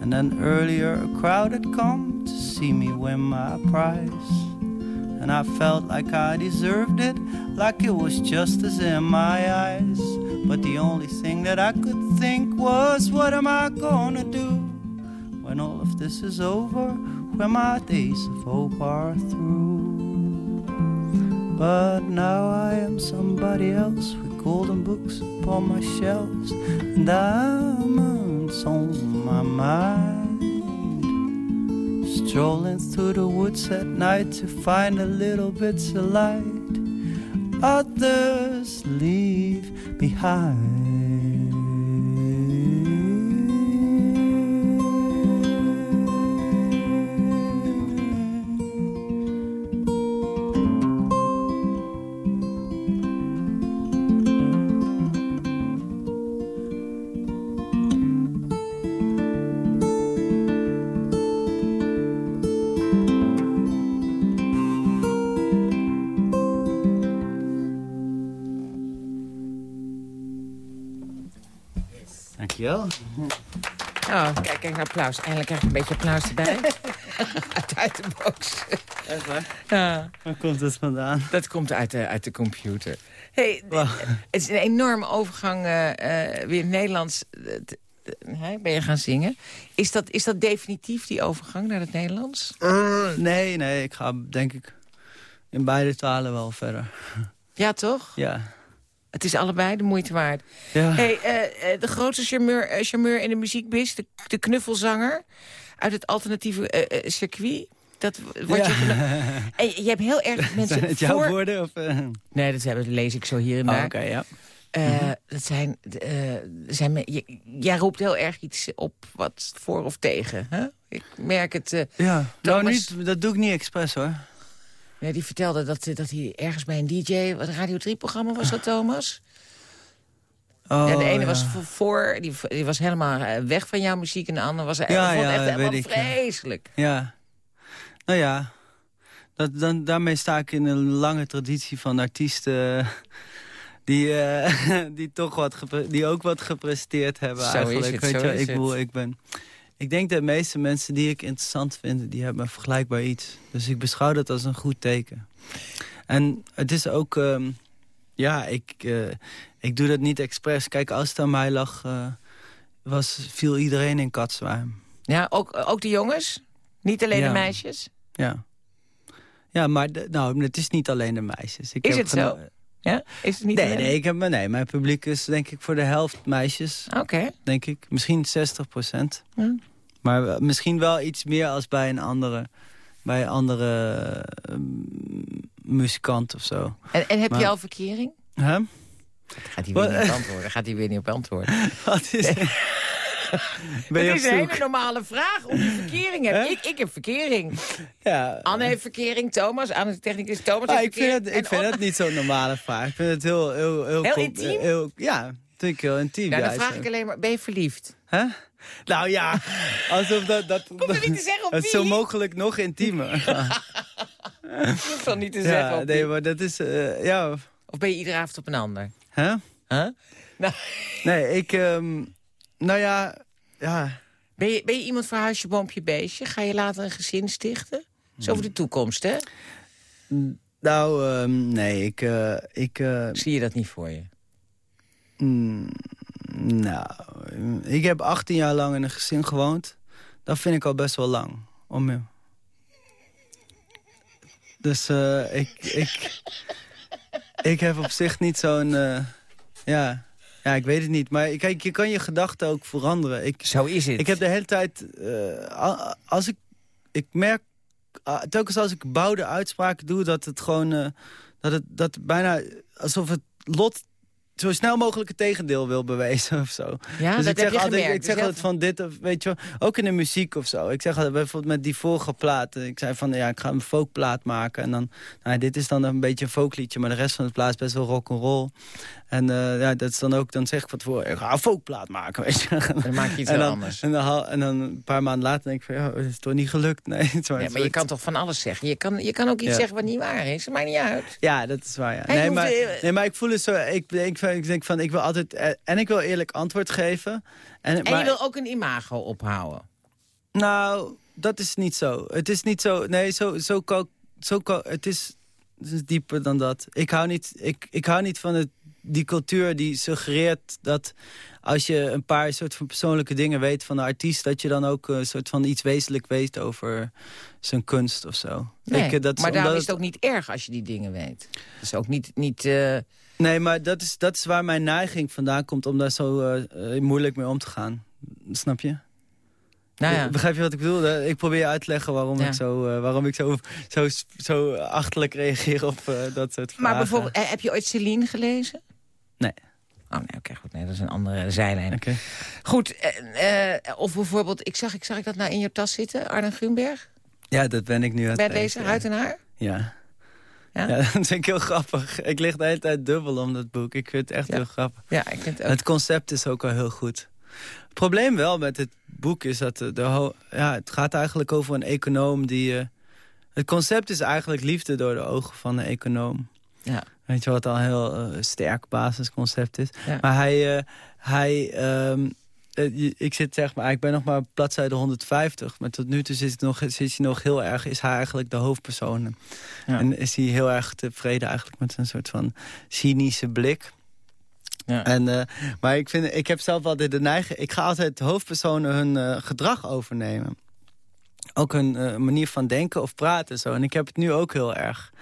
And then earlier a crowd had come to see me win my prize. And I felt like I deserved it, like it was justice in my eyes. But the only thing that I could think was, what am I gonna do when all of this is over, when my days of hope are through? But now I am somebody else with golden books upon my shelves and diamonds on my mind. Strolling through the woods at night to find a little bits of light others leave behind. Applaus. Eindelijk krijg ik een beetje applaus erbij. <laughs> uit, de box. Echt waar? Ja, Waar komt het vandaan? dat komt uit de, uit de computer. Hey, Wow. het is een enorme overgang eh, eh, weer Nederlands. eh, ben je gaan zingen. Is dat, is dat definitief, die overgang naar het Nederlands? Eh, nee, nee, ik ga denk ik in beide talen wel verder. Ja, toch? Ja. Het is allebei de moeite waard. Ja. Hey, eh, eh, de grootste charmeur, eh, charmeur in de muziekbis, de, de knuffelzanger... uit het alternatieve circuit. Dat wordt Ja. je En <laughs> je hebt heel erg mensen Zijn het jouw voor... woorden? Of? Nee, dat hebben- lees ik zo hier en Oh, daar. Oké, ja. Eh, dat zijn, zijn me- je- jij roept heel erg iets op wat voor of tegen. Hè? Ik merk het. Ja, nou, niet, dat doe ik niet expres hoor. Ja, die vertelde dat, eh, dat hij ergens bij een DJ... Wat Radio 3-programma was dat, Thomas? Oh, ja, de ene ja. was voor, die, die was helemaal eh, weg van jouw muziek... en de andere was, Ja, ja, vond ja, echt helemaal ik, vreselijk. Ja. Nou ja, dat, dan, daarmee sta ik in een lange traditie van artiesten... Die, eh, <laughs> die, toch wat die ook wat gepresteerd hebben Zo is eigenlijk. het, Weet zo je, is ik, bedoel, ik ben... Ik denk dat de meeste mensen die ik interessant vind, die hebben een vergelijkbaar iets. Dus ik beschouw dat als een goed teken. En het is ook... ehm, ja, ik, eh, ik doe dat niet expres. Kijk, als het aan mij lag, eh, was, viel iedereen in katzwaan. Ja, ook, ook de jongens? Niet alleen Ja. de meisjes? Ja. Ja, maar de- nou, het is niet alleen de meisjes. Ik Is heb het zo? Ja? Is het niet Nee, alleen- nee, ik heb, nee, mijn publiek is denk ik voor de helft meisjes, Oké. denk ik. Misschien 60 procent. Ja. Maar misschien wel iets meer als bij een andere, bij een andere ehm, muzikant of zo. En, en heb Maar- je al verkering? Huh? Gaat hij weer niet op antwoorden? Gaat hij weer niet op antwoorden? Wat is <laughs> <laughs> Op is een hele normale vraag of je verkering hebt. Ik, ik heb verkering. Ja. Anne heeft verkering, Thomas. Anne is technicus, Thomas Ah, heeft ik vind, het, ik vind het niet zo'n normale vraag. Ik vind het heel... Heel, heel, Heel intiem? Heel, ja, vind ik heel intiem. Nou, dan vraag ik alleen maar, ben je verliefd? Hè? Nou ja, alsof dat... dat, je niet te zeggen op <laughs> Het is zo wie. mogelijk nog intiemer. <laughs> Je hoeft dan niet te zeggen ja, op nee, wie. maar dat is... eh, ja, Of ben je iedere avond op een ander? hè? Huh? Nou, Nee, ik... ehm, nou ja, ja... ben, je, ben je iemand voor huisje, boompje, beestje? Ga je later een gezin stichten? Dat is over de toekomst, hè? Nou, ehm, nee, ik... eh, ik eh, Zie je dat niet voor je? mm, nou, ik heb 18 jaar lang in een gezin gewoond. Dat vind ik al best wel lang. Om, dus eh, ik, ik, ik heb op zich niet zo'n... ja, ja, ik weet het niet. Maar kijk, je kan je gedachten ook veranderen. Ik, Zo is het. Ik heb de hele tijd... eh, als ik, ik merk, ah, telkens als ik bouwde uitspraken doe... dat het gewoon... eh, dat het dat bijna alsof het lot zo snel mogelijk het tegendeel wil bewijzen of zo. Ja, dus dat ik zeg heb je altijd, gemerkt. ik zeg Dus altijd van dit, of weet je wel, ook in de muziek of zo. Ik zeg altijd bijvoorbeeld met die vorige plaat. eh, Ik zei van, ja, ik ga een folkplaat maken. En dan, nou, dit is dan een beetje een folkliedje, maar de rest van de plaat is best wel rock and roll. En eh, ja, dat is dan ook, dan zeg ik van tevoren, ik ga een folkplaat maken, <laughs> weet je. Dan maak je iets en dan, anders. En dan, en dan een paar maanden later denk ik van, ja, het is toch niet gelukt? Nee, <laughs> het is maar, Ja, maar je kan toch van alles zeggen? Je kan, je kan ook iets Ja. zeggen wat niet waar is. Dat maakt niet uit. Ja, dat is waar, ja. Nee maar, nee, maar ik voel het zo... Ik, ik, ik denk van, ik wil altijd... eh, En ik wil eerlijk antwoord geven. En, En maar, je wil ook een imago ophouden. Nou, dat is niet zo. Het is niet zo... Nee, zo, zo, zo het, is, het is dieper dan dat. Ik hou niet, ik, ik hou niet van het, die cultuur die suggereert dat... als je een paar soort van persoonlijke dingen weet van de artiest... dat je dan ook een soort van iets wezenlijk weet over zijn kunst of zo. Nee, Ik, eh, dat is maar daarom is het ook niet erg als je die dingen weet. Het is ook niet... niet eh, Nee, maar dat is, dat is waar mijn neiging vandaan komt... om daar zo eh, eh, moeilijk mee om te gaan. Snap je? nou ja. Begrijp je wat ik bedoel? Eh, Ik probeer je uit te leggen waarom Ja. ik, zo, eh, waarom ik zo, zo, zo achterlijk reageer op dat soort vragen. Maar bijvoorbeeld, heb je ooit Celine gelezen? Nee. Oh nee, oké, goed. Nee, dat is een andere zijlijn. Oké. Goed, of bijvoorbeeld, ik zag, ik zag ik dat nou in je tas zitten, Arne Grunberg? Ja, dat ben ik nu aan het Bij deze Huid en Haar? Ja. Ja? Ja? <laughs> dat vind ik heel grappig. Ik lig de hele tijd dubbel om dat boek. Ik vind het echt Ja. heel grappig. Ja, ik vind het ook. Het concept is ook al heel goed. Het probleem wel met het boek is dat de, ja, het gaat eigenlijk over een econoom die... eh, het concept is eigenlijk liefde door de ogen van een econoom. Ja. Weet je wat al een heel eh, sterk basisconcept is. Ja. Maar hij, eh, hij, ehm, eh, ik zit zeg maar, ik ben nog maar op bladzijde 150. Maar tot nu toe zit, nog, zit hij nog heel erg, is hij eigenlijk de hoofdpersoon. En is hij heel erg tevreden eigenlijk met een soort van cynische blik. Ja. En, uh, maar ik, vind, ik heb zelf altijd de neiging... Ik ga altijd hoofdpersonen hun uh, gedrag overnemen ook een uh, manier van denken of praten. Zo. En ik heb het nu ook heel erg.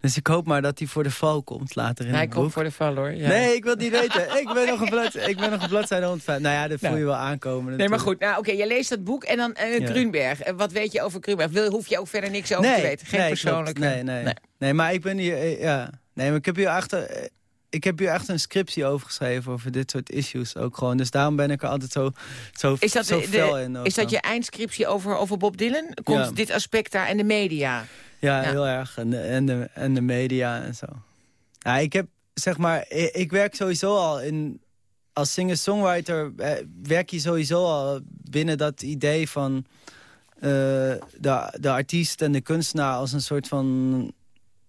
Dus ik hoop maar dat hij voor de val komt later in hij het boek. komt voor de val, hoor. Ja. Nee, ik wil het niet weten. ik ben nog een, blad, ik ben nog een bladzijde 105. Nou ja, dat voel je wel aankomen. Nee, maar goed. Nou, Oké, je leest dat boek en dan uh. Grunberg. Uh, wat weet je over Grunberg? Wil, hoef je ook verder niks over nee, te weten? Geen nee, persoonlijke... Nee, nee, nee, nee. maar ik ben hier... Ja. Nee, maar ik heb hier achter ik heb hier echt een scriptie over geschreven over dit soort issues ook gewoon. Dus daarom ben ik er altijd zo, zo, is dat zo de, fel in. Is dat je eindscriptie over, over Bob Dylan? Komt ja. dit aspect daar en de media? Ja, ja, heel erg. En de, en, de, en de media en zo. Ja, ik heb, zeg maar, ik, ik werk sowieso al in... Als singer-songwriter eh, werk je sowieso al binnen dat idee van... Uh, de, de artiest en de kunstenaar als een soort van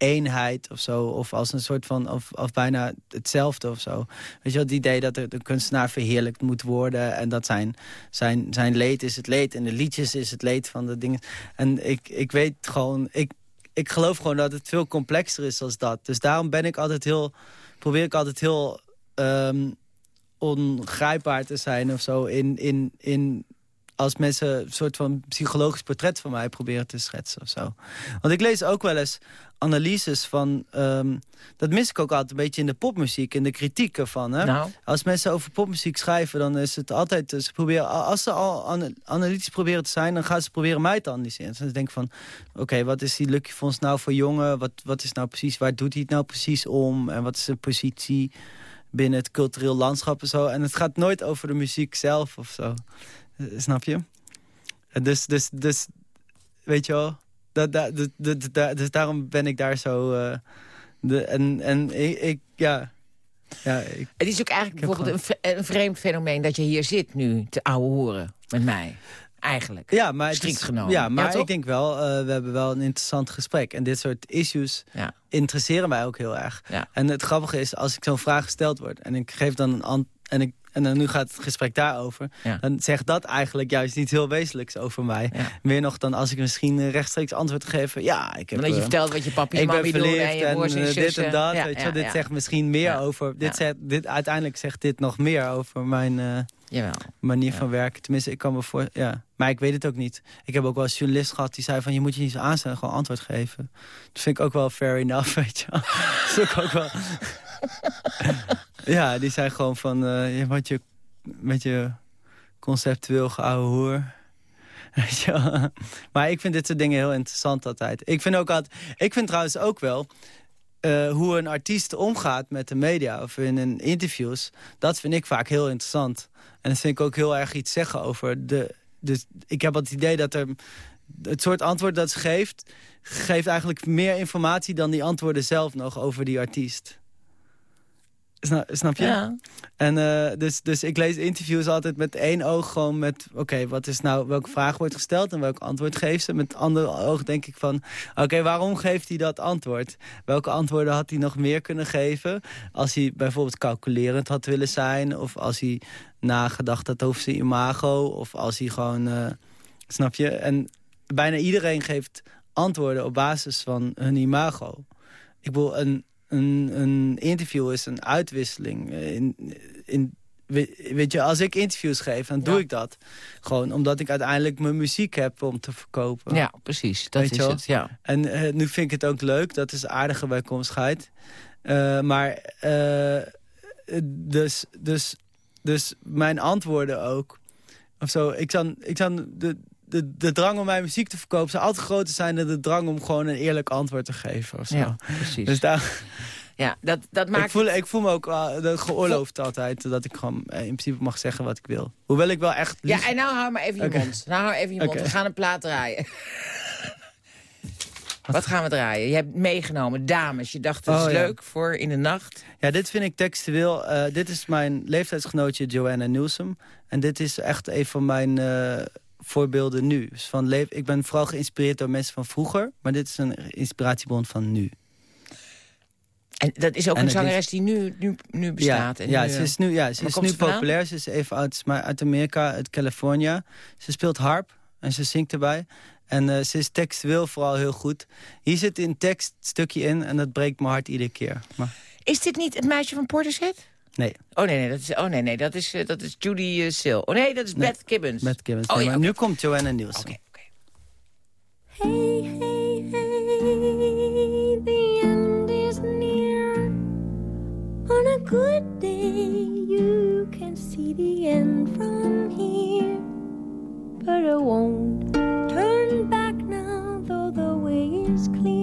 eenheid of zo. Of als een soort van, of, of bijna hetzelfde of zo. Weet je wel, het idee dat de, de kunstenaar verheerlijkt moet worden. En dat zijn, zijn, zijn leed is het leed. En de liedjes is het leed van de dingen. En ik, ik weet gewoon, ik, ik geloof gewoon dat het veel complexer is als dat. Dus daarom ben ik altijd heel, probeer ik altijd heel um, ongrijpbaar te zijn of zo. In, in, in als mensen een soort van psychologisch portret van mij proberen te schetsen of zo. Want ik lees ook wel eens analyses van... Um, dat mis ik ook altijd een beetje in de popmuziek, in de kritiek ervan. Hè? Nou. Als mensen over popmuziek schrijven, dan is het altijd... Ze proberen, als ze al analytisch proberen te zijn, dan gaan ze proberen mij te analyseren. Dus ze denken van, oké, okay, wat is die Lucky Fonds nou voor jongen? Wat, wat is nou precies, waar doet hij het nou precies om? En wat is zijn positie binnen het cultureel landschap en zo? En het gaat nooit over de muziek zelf of zo. Snap je? Dus, dus, dus weet je wel, dat, dat, dat, dat, dus daarom ben ik daar zo... Uh, de, en en ik, ik ja... Ja, ik, het is ook eigenlijk bijvoorbeeld gewoon... een, vreemd fenomeen dat je hier zit nu te ouwe horen met mij. Eigenlijk. Ja, maar, Strikt is, genomen. Ja, maar ja, ik denk wel, uh, we hebben wel een interessant gesprek. En dit soort issues ja. interesseren mij ook heel erg. Ja. En het grappige is, als ik zo'n vraag gesteld word... en ik geef dan een antwoord... en ik en dan nu gaat het gesprek daarover. Ja. Dan zegt dat eigenlijk juist niet heel wezenlijks over mij. Ja. Meer nog dan als ik misschien rechtstreeks antwoord geef. Ja, ik heb... Omdat je uh, vertelt wat je papi en mami doen en je en, broers en zussen. dit en dat. Ja, weet je, dit zegt misschien meer over... Dit zegt, dit, uiteindelijk zegt dit nog meer over mijn uh, Jawel. manier van werken. Tenminste, ik kan me voor... Ja. Maar ik weet het ook niet. Ik heb ook wel een journalist gehad die zei van... je moet je niet zo aanstellen, gewoon antwoord geven. Dat vind ik ook wel fair enough, <laughs> weet je. Dat is ook wel... <laughs> ja, die zei gewoon van... eh, je moet je met je conceptueel geouwe hoer. <laughs> Maar ik vind dit soort dingen heel interessant altijd. Ik vind, ook altijd, ik vind trouwens ook wel... eh, hoe een artiest omgaat met de media of in een interviews... dat vind ik vaak heel interessant. En dat vind ik ook heel erg iets zeggen over de... Dus ik heb het idee dat er... Het soort antwoord dat ze geeft... geeft eigenlijk meer informatie dan die antwoorden zelf nog over die artiest. Snap, snap je? Ja. En uh, dus, dus ik lees interviews altijd met één oog gewoon met... oké, wat is nou, welke vraag wordt gesteld en welk antwoord geeft ze? Met het andere oog denk ik van... oké, waarom geeft hij dat antwoord? Welke antwoorden had hij nog meer kunnen geven? Als hij bijvoorbeeld calculerend had willen zijn... of als hij nagedacht had over zijn imago... of als hij gewoon... Uh, snap je? En bijna iedereen geeft antwoorden op basis van hun imago. Ik bedoel, een, een, een interview is een uitwisseling. In, in, weet je, als ik interviews geef, dan doe Ja. ik dat. Gewoon omdat ik uiteindelijk mijn muziek heb om te verkopen. ja, precies. Dat Weet is het. Ja. En eh, nu vind ik het ook leuk. Dat is aardige bijkomstigheid. Eh, maar eh, dus, dus, dus mijn antwoorden ook. Of zo. Ik dan, ik dan de, de, de drang om mijn muziek te verkopen... zou altijd groter zijn dan de drang om gewoon een eerlijk antwoord te geven. Of zo. ja, precies. Dus daar, ja, dat, dat maakt... ik, voel, ik voel me ook uh, dat geoorloofd altijd... dat ik gewoon eh, in principe mag zeggen wat ik wil. Hoewel ik wel echt... Ja, en nou hou maar even je mond. Nou hou even je mond. We gaan een plaat draaien. Wat gaan we draaien? Je hebt meegenomen dames. Je dacht, dat is Oh, ja. leuk voor in de nacht. Ja, dit vind ik textueel. eh, dit is mijn leeftijdsgenootje Joanna Newsom. En dit is echt een van mijn eh, voorbeelden nu. Dus van leef, ik ben vooral geïnspireerd door mensen van vroeger. Maar dit is een inspiratiebron van nu. En dat is ook En een is- zangeres die nu, nu, nu bestaat. Ja, en ja nu, ze eh, is nu, ja, ze is nu ze populair. Ze is even uit, maar uit Amerika, uit California. Ze speelt harp en ze zingt erbij. En eh, ze is textueel vooral heel goed. Hier zit een tekststukje in en dat breekt mijn hart iedere keer. Maar Is dit niet het meisje van Portishead? Nee, Oh nee, nee, dat is, oh, nee, nee, dat is, eh, dat is Judy uh, Sil. Oh nee, dat is Nee, Beth Gibbons. met Gibbons. Oh Nee, ja, maar oké. nu komt Joanna Nielsen. Oké, oké. Hey, hey, hey, the end is near. On a good day, you can see the end from here. But I won't turn back now, though the way is clear.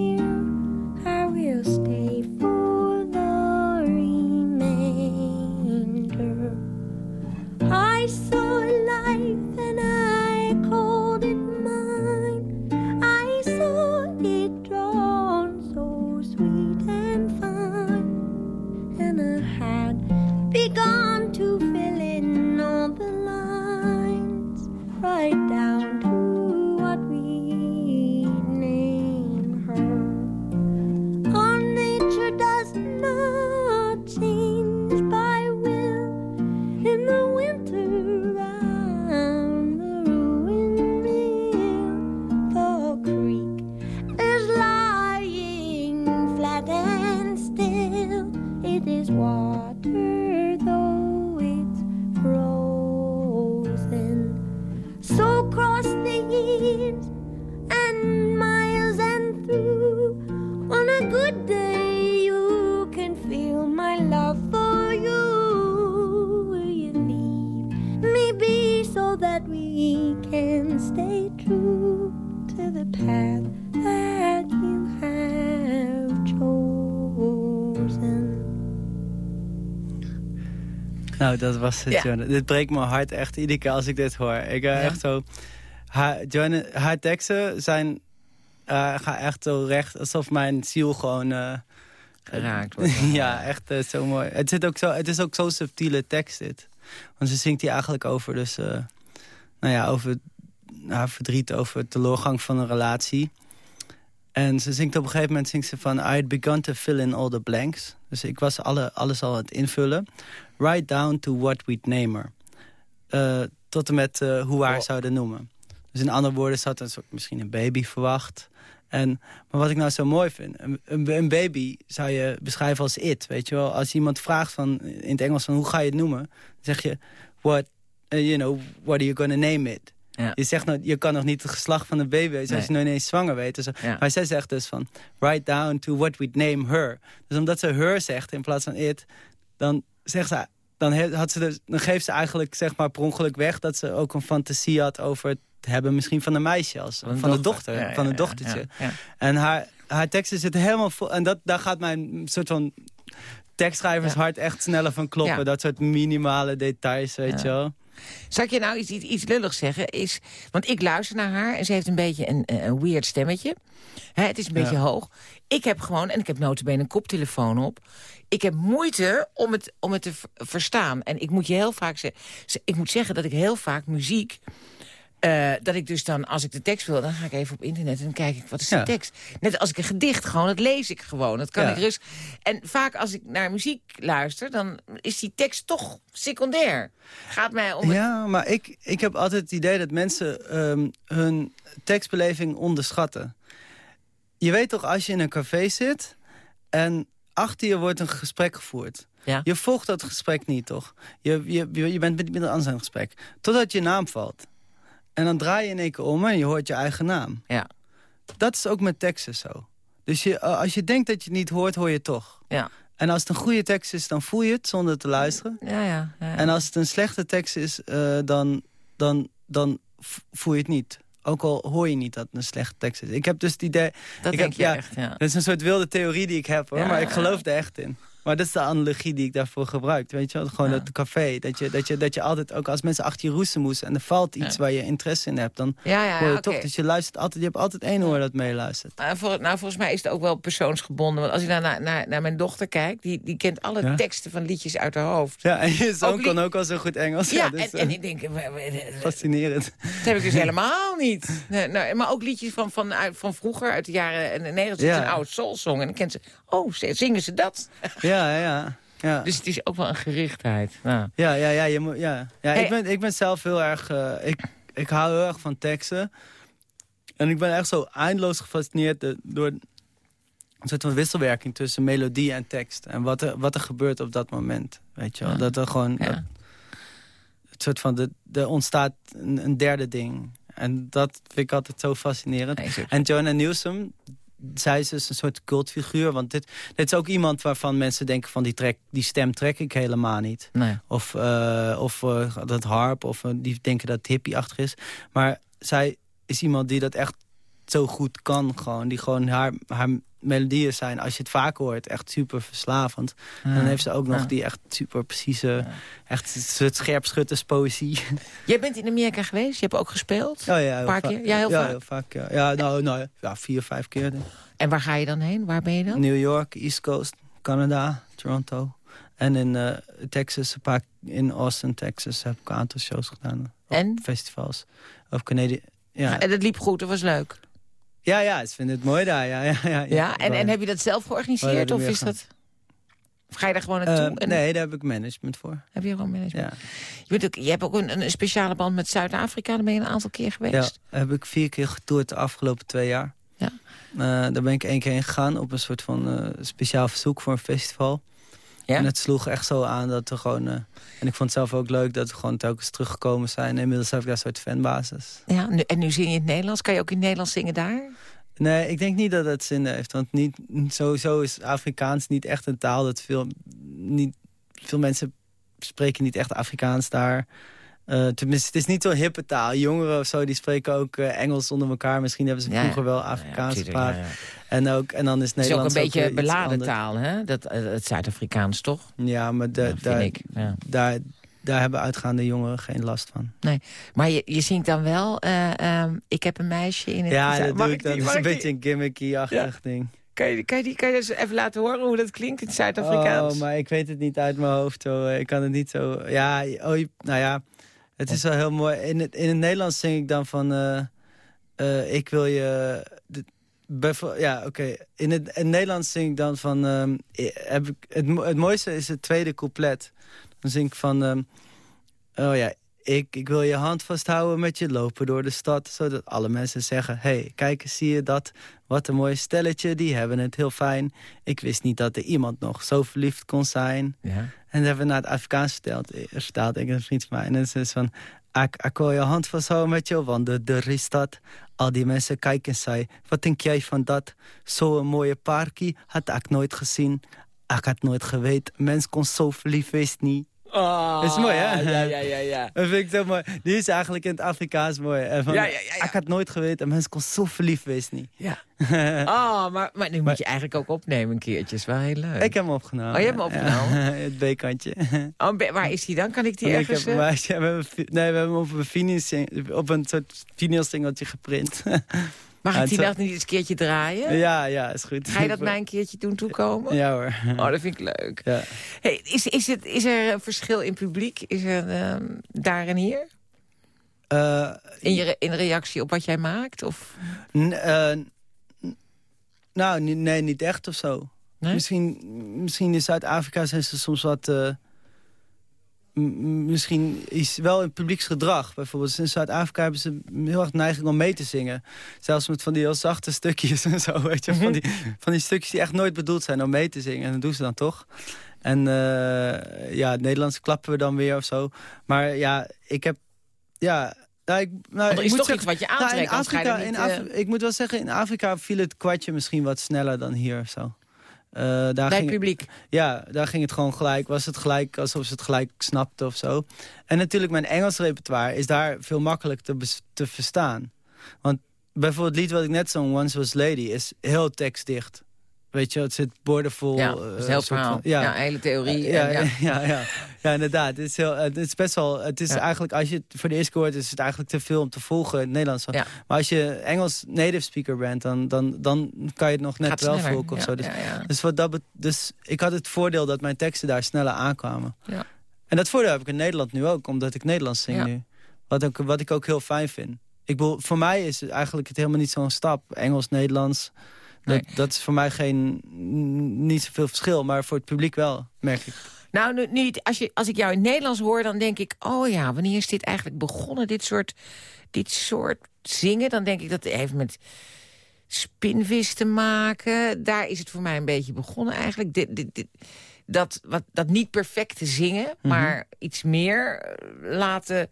Nou, dat was het, Ja. Dit breekt mijn hart echt iedere keer als ik dit hoor. Ik eh, Ja. echt zo... Haar, haar teksten zijn... eh gaan echt zo recht, alsof mijn ziel gewoon... eh, Geraakt <laughs> wordt. ja, echt eh, zo mooi. Het, zit ook zo, het is ook zo'n subtiele tekst, dit. Want ze zingt hier eigenlijk over, dus, eh, nou ja, over haar verdriet, over de teleurgang van een relatie. En ze zingt op een gegeven moment zingt ze van... I had begun to fill in all the blanks. Dus ik was alle, alles al aan het invullen. Right down to what we'd name her. Eh, tot en met eh, hoe we haar Oh. zouden noemen. Dus in andere woorden, ze had een soort, misschien een baby verwacht. En, maar wat ik nou zo mooi vind... Een, een, een baby zou je beschrijven als it, weet je wel. Als iemand vraagt van, in het Engels van hoe ga je het noemen... dan zeg je, what, eh, you know, what are you gonna name it? Ja. Je, zegt nou, je kan nog niet het geslacht van een baby weten... als je nog ineens zwanger weet. Dus, Ja. Maar zij zegt dus van... write down to what we'd name her. Dus omdat ze her zegt in plaats van it... dan, zegt ze, dan, had ze dus, dan geeft ze eigenlijk zeg maar, per ongeluk weg... dat ze ook een fantasie had over het hebben misschien van een meisje... Als, van, een de dochter, Ja, ja, van een dochtertje. En haar, haar teksten zitten helemaal vol... en dat, daar gaat mijn soort van tekstschrijvershart echt sneller van kloppen. Dat soort minimale details, weet je wel. Zal ik je nou iets, iets, iets lulligs zeggen? Is, want ik luister naar haar en ze heeft een beetje een, eh, een weird stemmetje. Hè, het is een beetje hoog. Ik heb gewoon, en ik heb notabene een koptelefoon op... ik heb moeite om het, om het te verstaan. En ik moet je heel vaak zeggen... ik moet zeggen dat ik heel vaak muziek... eh, dat ik dus dan, als ik de tekst wil, dan ga ik even op internet en dan kijk ik, wat is de Ja. tekst? Net als ik een gedicht gewoon, dat lees ik gewoon. Dat kan Ja. ik rust. En vaak als ik naar muziek luister, dan is die tekst toch secundair. Gaat mij om het Ja, maar ik, ik heb altijd het idee dat mensen ehm, hun tekstbeleving onderschatten. Je weet toch, als je in een café zit en achter je wordt een gesprek gevoerd. Ja. Je volgt dat gesprek niet, toch? Je, je, je je bent met iemand anders aan het gesprek. Totdat je naam valt. En dan draai je in één keer om en je hoort je eigen naam. Ja. Dat is ook met teksten zo. Dus je, eh, als je denkt dat je het niet hoort, hoor je het toch. Ja. En als het een goede tekst is, dan voel je het zonder te luisteren. Ja, ja. ja, ja. En als het een slechte tekst is, eh, dan, dan, dan voel je het niet. Ook al hoor je niet dat het een slechte tekst is. Ik heb dus het idee... dat ik denk heb, je ja, echt, ja. Dat is een soort wilde theorie die ik heb, hoor. Maar ik geloof er echt in. Maar dat is de analogie die ik daarvoor gebruik. Weet je wel? Gewoon Ja. dat café. Dat je, dat, je, dat je altijd, ook als mensen achter je roesten moesten... en er valt iets Ja. waar je interesse in hebt... dan Ja, ja, hoor je toch. Dus je luistert altijd, je hebt altijd één oor dat meeluistert. Voor, nou, volgens mij is het ook wel persoonsgebonden. Want als ik naar, naar, naar, naar mijn dochter kijk... die, die kent alle teksten van liedjes uit haar hoofd. Ja, en je zoon Ook kon ook al zo goed Engels. Ja, dus, en, en ik denk... eh, eh, eh, fascinerend. Dat heb ik dus helemaal niet. Nee, nou, maar ook liedjes van, van, van vroeger, uit de jaren 90. Ja. een oude soulsong. En dan kent ze... Oh, zingen ze dat? Ja, ja, ja. Dus het is ook wel een gerichtheid. Nou. Ja, ja, ja, je moet, ja. ja Hey. ik, ben, ik ben zelf heel erg... eh, ik, ik hou heel erg van teksten. En ik ben echt zo eindeloos gefascineerd de- door een soort van wisselwerking tussen melodie en tekst. En wat er, wat er gebeurt op dat moment. Weet je wel? Ja. Dat er gewoon... Ja. dat- het soort van, de- er ontstaat een, een derde ding. En dat vind ik altijd zo fascinerend. En Joanna Newsom, zij is dus een soort cultfiguur. Want dit, dit is ook iemand waarvan mensen denken van die, trek, die stem trek ik helemaal niet. Nee. Of, eh, of eh, dat harp, of eh, die denken dat het hippie-achtig is. Maar zij is iemand die dat echt zo goed kan. Gewoon. Die gewoon haar, haar melodieën zijn, als je het vaak hoort, echt super verslavend. En dan heeft ze ook nog Ja. die echt super precieze, echt een soort scherpschutterspoëzie. Jij bent in Amerika geweest? Je hebt ook gespeeld? Oh ja, Een paar keer? Ja, heel ja, vaak. heel vaak. Ja, ja nou, nou ja, vier, vijf keer. denk. En waar ga je dan heen? Waar ben je dan? New York, East Coast, Canada, Toronto. En in eh, Texas, een paar, in Austin, Texas, heb ik een aantal shows gedaan. Op En? festivals. Op Canadië. Ja. En dat liep goed, dat was leuk. Ja, ja, ze vinden het mooi daar. Ja, ja, ja, Ja, en, en Waar- heb je dat zelf georganiseerd? er Of is gaan. dat... Of ga je daar gewoon Eh, naartoe? en nee, daar heb ik management voor. Heb je gewoon management? Ja. Je, bent ook, je hebt ook een, een speciale band met Zuid-Afrika. Daar ben je een aantal keer ja, geweest. heb ik vier keer getoerd de afgelopen twee jaar. Ja. Eh, daar ben ik één keer heen gegaan op een soort van eh, speciaal verzoek voor een festival. Ja? En het sloeg echt zo aan dat we gewoon... eh, en ik vond het zelf ook leuk dat we gewoon telkens teruggekomen zijn. En inmiddels heb ik daar een soort fanbasis. Ja, nu, en nu zing je in het Nederlands. Kan je ook in het Nederlands zingen daar? Nee, ik denk niet dat het zin heeft. Want niet, sowieso is Afrikaans niet echt een taal dat veel... Niet, veel mensen spreken niet echt Afrikaans daar. Eh, tenminste, het is niet zo'n hippe taal. Jongeren of zo, die spreken ook eh, Engels onder elkaar. Misschien hebben ze Ja, vroeger wel Afrikaans gepraat. ja. En, ook, en dan is Het is ook Nederlands een beetje beladen taal, hè? Dat, eh, het Zuid-Afrikaans, toch? Ja, maar de, daar, ik. Ja. daar, daar hebben uitgaande jongeren geen last van. Nee. Maar je, je zingt dan wel... eh, ehm, ik heb een meisje in het... Ja, dat doe ik dan. Dat is een beetje een gimmicky-achtig ding. Kan je, kan, je die, kan je dus even laten horen hoe dat klinkt in het Zuid-Afrikaans? Oh, maar ik weet het niet uit mijn hoofd. Zo. Ik kan het niet zo... Ja, oh, nou ja, het is wel heel mooi. In het, in het Nederlands zing ik dan van... eh, ik wil je... de- ja, oké. In, het, in het Nederlands zing ik dan van... ehm, eh, heb ik, het, het mooiste is het tweede couplet. Dan zing ik van... ehm, oh ja, ik, ik wil je hand vasthouden met je lopen door de stad. Zodat alle mensen zeggen... hey, kijk zie je dat? Wat een mooi stelletje, die hebben het heel fijn. Ik wist niet dat er iemand nog zo verliefd kon zijn. Ja. En dat hebben we naar het Afrikaans verteld, eh, vertaald, ik en een vriend van mij. En is het dus van, ik, je hand vasthouden met je door de stad. Al die mensen kijken en zei, wat denk jij van dat? Zo'n mooie parkie had ik nooit gezien. Ik had nooit geweten, mens kon zo verliefd wezen niet. Oh, Dat is mooi, hè? Ja, ja, ja, ja. <laughs> Dat vind ik zo mooi. Die is eigenlijk in het Afrikaans mooi. En van, Ja, ja, ja, ja. Ik had nooit geweten, mens kon zo verliefd wezen niet. ja. <laughs> Oh, maar, maar nu moet je eigenlijk ook opnemen een keertje. is wel heel leuk. Ik heb hem opgenomen. Oh, je hebt hem opgenomen? <laughs> Het B-kantje. Oh, waar is die dan? Kan ik die ik ergens... heb, eh, maar, ja, we hebben, nee, we hebben hem op een, op een soort vinyl-singeltje geprint. Mag ik die nog niet eens een keertje draaien? ja, ja, is goed. Ga je dat <laughs> mij een keertje doen toekomen? Ja hoor. Oh, dat vind ik leuk. Ja. Hey, is, is, het, is er een verschil in publiek? Is er ehm, daar en hier? Eh, In, je, in reactie op wat jij maakt? Of? eh, nou, nee, niet echt of zo. Nee? Misschien, misschien in Zuid-Afrika zijn ze soms wat... eh, misschien is wel een publieksgedrag. Bijvoorbeeld in Zuid-Afrika hebben ze heel erg neiging om mee te zingen. Zelfs met van die heel zachte stukjes <laughs> en zo. Weet je? Van, die, van die stukjes die echt nooit bedoeld zijn om mee te zingen. En dat doen ze dan toch. En eh, ja, het Nederlands klappen we dan weer of zo. Maar ja, ik heb... Ja, nou, ik, nou, er is moet toch zeggen- iets wat je nou, aantrekt. in je Afrika, in eh, ik moet wel zeggen, in Afrika viel het kwartje misschien wat sneller dan hier of zo. Eh, daar bij het ging, publiek. ja, daar ging het gewoon gelijk. Was het gelijk alsof ze het gelijk snapten of zo. En natuurlijk, mijn Engels repertoire is daar veel makkelijker te, te verstaan. Want bijvoorbeeld het lied wat ik net zong, Once Was Lady, is heel tekstdicht. Weet je, het zit boordevol. Ja, eh, een heel verhaal. van- ja. hele theorie. ja, en, ja. ja. <laughs> Ja, ja, ja, inderdaad. Het is, heel, het is best wel. Het is eigenlijk, als je het voor de eerste keer hoort, is het eigenlijk te veel om te volgen in het Nederlands. Ja. Maar als je Engels native speaker bent, dan, dan, dan kan je het nog net Gaat wel sneller. volgen of zo. Dus, ja, ja. Dus, wat dat dus ik had het voordeel dat mijn teksten daar sneller aankwamen. Ja. En dat voordeel heb ik in Nederland nu ook, omdat ik Nederlands zing Ja. nu. Wat, ook, wat ik ook heel fijn vind. Ik bedoel, voor mij is het eigenlijk het helemaal niet zo'n stap. Engels, Nederlands. Dat, Nee. dat is voor mij geen, niet zoveel verschil. Maar voor het publiek wel, merk ik. Nou, nu, als, je, als ik jou in het Nederlands hoor, dan denk ik... oh ja, wanneer is dit eigenlijk begonnen, dit soort, dit soort zingen? Dan denk ik dat het heeft met spinvis te maken. Daar is het voor mij een beetje begonnen eigenlijk. Dit, dit, dit, dat, wat, dat niet perfecte zingen, maar iets meer eh, laten...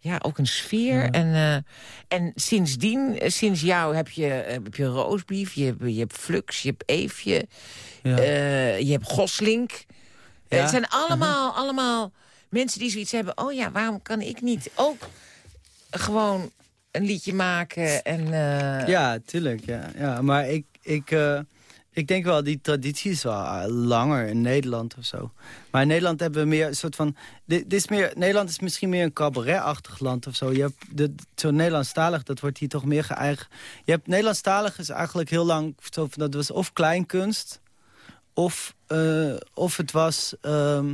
Ja, ook een sfeer. En, eh, en sindsdien, eh, sinds jou, heb je, eh, heb je Roosbief, je hebt, je hebt Flux, je hebt Eefje... Ja. Je hebt Goslink. Ja. Het zijn allemaal, allemaal mensen die zoiets hebben... oh ja, waarom kan ik niet ook gewoon een liedje maken? En, Ja, tuurlijk. Ja, ja. Maar ik, ik, ik denk wel, die traditie is wel eh, langer in Nederland of zo. Maar in Nederland hebben we meer een soort van... Dit, is meer, Nederland is misschien meer een cabaret-achtig land of zo. Je hebt Zo'n Nederlandstalig, dat wordt hier toch meer geëigen. Je hebt Nederlandstalig is eigenlijk heel lang... Zo, dat was of kleinkunst... of, eh, of het was... eh,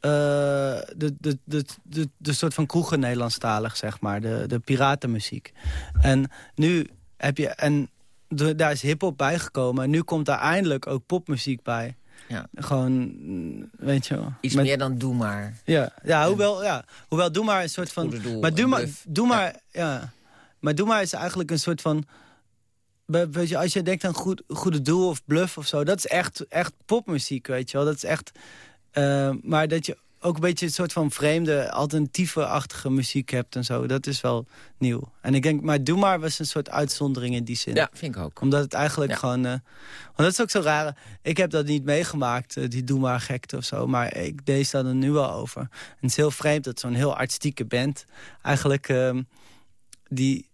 de, de, de, de, de soort van kroegen Nederlandstalig, zeg maar. De, de piratenmuziek. En nu heb je... En de- daar is hiphop bijgekomen. En nu komt daar eindelijk ook popmuziek bij. Ja. Gewoon, mm, weet je wel. iets Met- meer dan doe maar. Ja, ja, hoewel, ja, hoewel Doe Maar een soort van... Doel, maar Doe Maar, doe maar, ja. Maar Doe Maar is eigenlijk een soort van... we- Weet je, als je denkt aan goed, Goede Doel of Bluff of zo... dat is echt, echt popmuziek, weet je wel. Dat is echt... eh, maar dat je ook een beetje een soort van vreemde, alternatieve-achtige muziek hebt en zo. Dat is wel nieuw. En ik denk, maar Doe Maar was een soort uitzondering in die zin. Ja, vind ik ook. Omdat het eigenlijk Ja. gewoon... eh, want dat is ook zo raar. Ik heb dat niet meegemaakt, eh, die Doe Maar gekte of zo. Maar ik deze daar er nu wel over. En het is heel vreemd dat zo'n heel artistieke band... eigenlijk ehm, die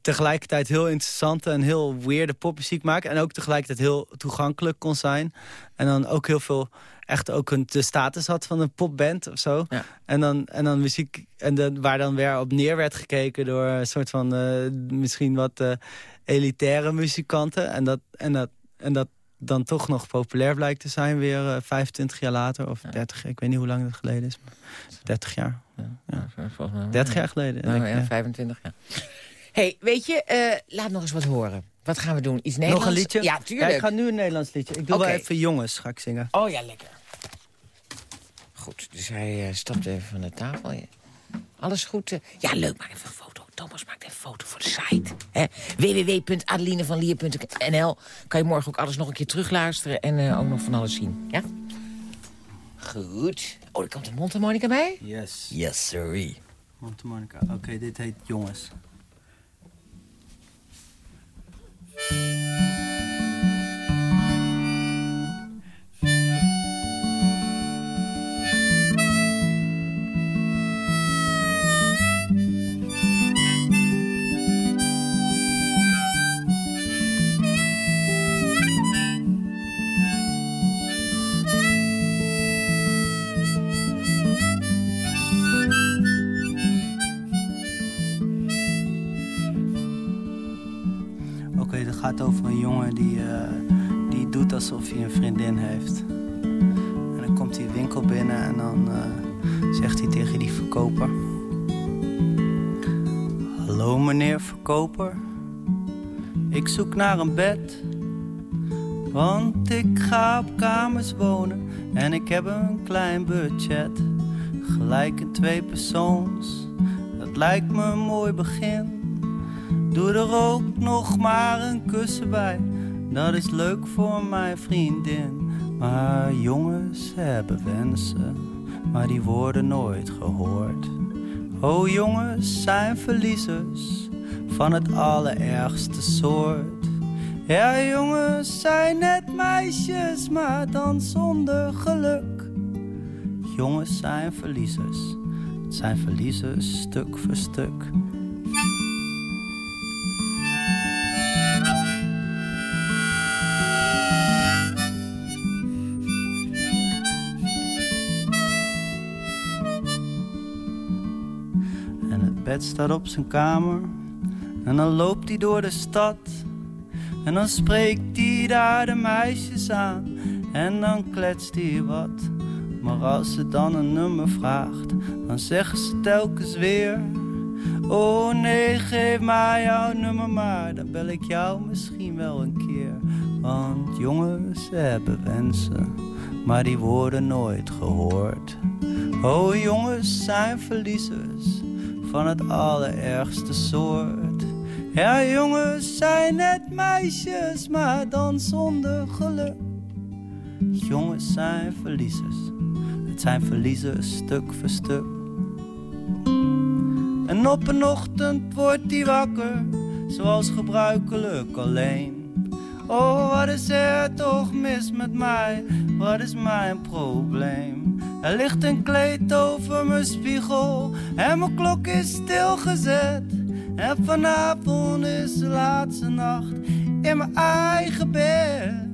tegelijkertijd heel interessante en heel weirde popmuziek maakt. En ook tegelijkertijd heel toegankelijk kon zijn. En dan ook heel veel echt ook een, de status had van een popband of zo. Ja. En, dan, en dan muziek, en dan, waar dan weer op neer werd gekeken door een soort van eh, misschien wat eh, elitaire muzikanten. En dat, en, dat, en dat dan toch nog populair blijkt te zijn weer eh, 25 jaar later. Of 30, ik weet niet hoe lang dat geleden is. Maar 30 jaar. Ja, volgens mij wel. 30 jaar geleden. Nou, denk ik, ja, ja. 25 jaar. <laughs> hey, weet je, eh, laat nog eens wat horen. Wat gaan we doen? Iets Nederlands? Nog een liedje? Ja, tuurlijk. ik ga nu een Nederlands liedje. Ik doe Oké. wel even jongens, ga ik zingen. Oh ja, lekker. Goed, dus hij eh, stapt even van de tafel. Alles goed? eh? ja, leuk, maak even een foto. Thomas maakt even een foto voor de site. www.adelinevanlier.nl Kan je morgen ook alles nog een keer terugluisteren... en eh, ook nog van alles zien. Ja? Goed. Oh, er komt een mondharmonica bij? Yes. Yes, sorry. Montemonica. Oké, dit heet jongens. Hij een vriendin heeft. En dan komt hij winkel binnen en dan eh, zegt hij tegen die verkoper... Hallo meneer verkoper, ik zoek naar een bed. Want ik ga op kamers wonen en ik heb een klein budget. Gelijk een twee persoons, dat lijkt me een mooi begin. Doe er ook nog maar een kussen bij. Dat is leuk voor mijn vriendin. Maar jongens hebben wensen, maar die worden nooit gehoord. Oh, jongens zijn verliezers van het allerergste soort. Ja, jongens zijn net meisjes, maar dan zonder geluk. Jongens zijn verliezers, zijn verliezers stuk voor stuk. Staat op zijn kamer. En dan loopt hij door de stad. En dan spreekt hij daar de meisjes aan. En dan kletst hij wat. Maar als ze dan een nummer vraagt, dan zeggen ze telkens weer. Oh nee, geef mij jouw nummer maar, dan bel ik jou misschien wel een keer. Want jongens hebben wensen, maar die worden nooit gehoord. Oh jongens zijn verliezers van het allerergste soort. Ja jongens zijn net meisjes, maar dan zonder geluk. Jongens zijn verliezers, het zijn verliezers stuk voor stuk. En op een ochtend wordt hij wakker, zoals gebruikelijk alleen. Oh, wat is er toch mis met mij? Wat is mijn probleem? Er ligt een kleed over mijn spiegel en mijn klok is stilgezet. En vanavond is de laatste nacht in mijn eigen bed.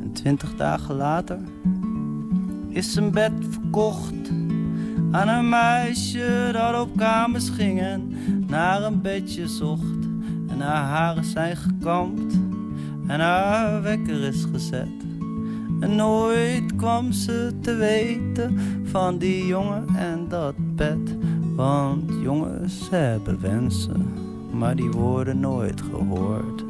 En twintig dagen later is zijn bed verkocht aan een meisje dat op kamers ging en naar een bedje zocht. En haar haren zijn gekamd en haar wekker is gezet. En nooit kwam ze te weten van die jongen en dat bed. Want jongens hebben wensen, maar die worden nooit gehoord.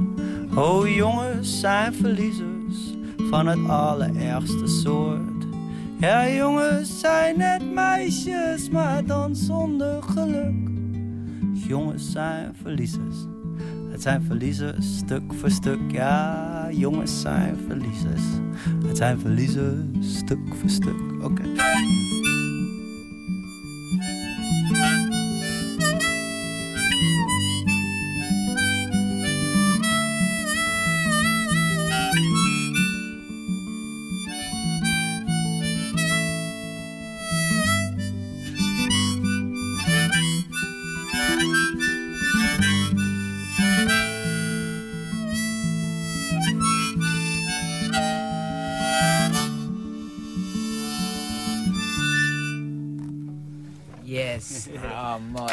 Oh, jongens zijn verliezers van het allerergste soort. Ja, jongens zijn net meisjes, maar dan zonder geluk. Jongens zijn verliezers. Het zijn verliezers, stuk voor stuk. Ja, jongens zijn verliezers. Het zijn verliezers, stuk voor stuk. Oké. Mooi.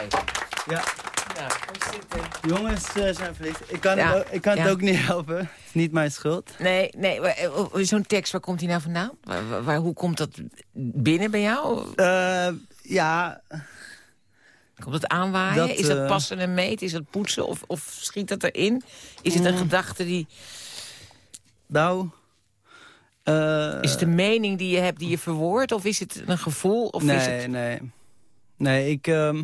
Ja, Nou, jongens eh, zijn verliefd. Ik kan, Ja, het, ook, ik kan ja. het ook niet helpen. Het is niet mijn schuld. Nee, nee, eh, zo'n tekst, waar komt die nou vandaan? Waar, hoe komt dat binnen bij jou? Eh, ja, Komt het aanwaaien? Dat, is dat passen en meten? Is dat poetsen? Of, of schiet dat erin? Is het een Mm. gedachte die... nou... eh, Is het een mening die je hebt die je verwoordt? Of is het een gevoel? Of nee, is het... nee. Nee, ik... ehm,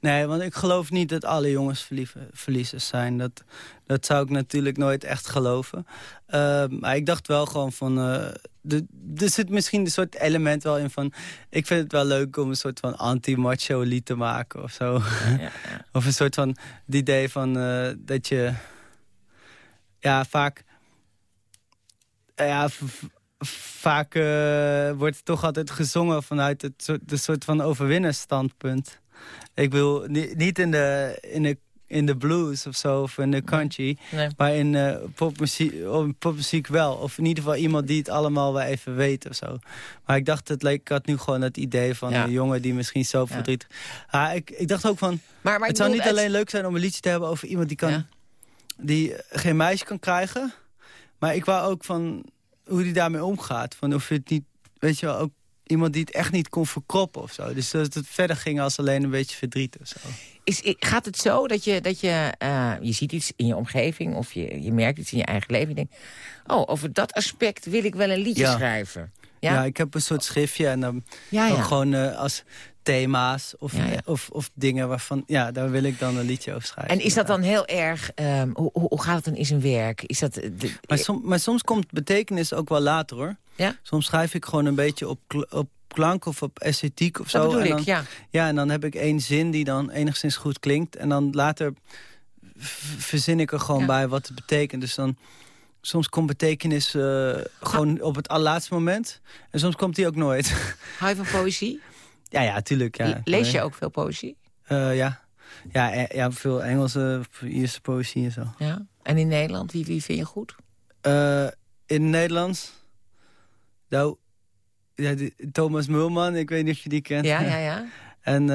nee, want ik geloof niet dat alle jongens verlieven, verliezers zijn. Dat, dat zou ik natuurlijk nooit echt geloven. Ehm, maar ik dacht wel gewoon van... eh, de- er zit misschien een soort element wel in van... Ik vind het wel leuk om een soort van anti-macho lied te maken of zo. Ja, ja. <laughs> Of een soort van het idee van eh, dat je... Ja, vaak... Ja, vaak eh, wordt het toch altijd gezongen vanuit het soort, de soort van overwinnersstandpunt. Ik wil ni- niet in de, in, de, in de blues of zo, of in de country... Nee. Maar in eh, popmuziek, oh, popmuziek wel. Of in ieder geval iemand die het allemaal wel even weet of zo. Maar ik dacht, het leek, ik had nu gewoon het idee van Ja. een jongen die misschien zo Ja. verdrietig... Ah, ik, ik dacht ook van, Maar, maar het zou niet alleen leuk zijn om een liedje te hebben over iemand die, kan, Ja. die geen meisje kan krijgen. Maar ik wou ook van hoe die daarmee omgaat. Van of je het niet, weet je wel, ook iemand die het echt niet kon verkroppen of zo. Dus dat het verder ging als alleen een beetje verdriet of zo. Is, gaat het zo dat je, dat je, eh, je ziet iets in je omgeving... of je, je merkt iets in je eigen leven... en je denkt, oh, over dat aspect wil ik wel een liedje Ja. schrijven. Ja? Ja, ik heb een soort schriftje en dan ja, gewoon eh, als thema's of, Ja, ja. Of, of dingen waarvan... Ja, daar wil ik dan een liedje over schrijven. En is dat dan heel erg... ehm, hoe, hoe, gaat het dan in zijn werk? Is dat... eh, de- Maar, som- maar soms komt betekenis ook wel later, hoor. Ja? Soms schrijf ik gewoon een beetje op, op klank of op esthetiek of dat zo. en ik, dan, ja. Ja, en dan heb ik één zin die dan enigszins goed klinkt. En dan later verzin ik er gewoon Ja. bij wat het betekent. Dus dan... Soms komt betekenis eh, gewoon op het allerlaatste moment. En soms komt die ook nooit. Hou je van poëzie? Ja, ja, tuurlijk. Ja. Lees je ook veel poëzie? Eh, ja. Ja, eh, ja, veel Engelse, Ierse poëzie en zo. Ja. En in Nederland, wie, wie vind je goed? Eh, in Nederlands? Nou, ja, Thomas Mulman, ik weet niet of je die kent. Ja, ja, <laughs> ja. En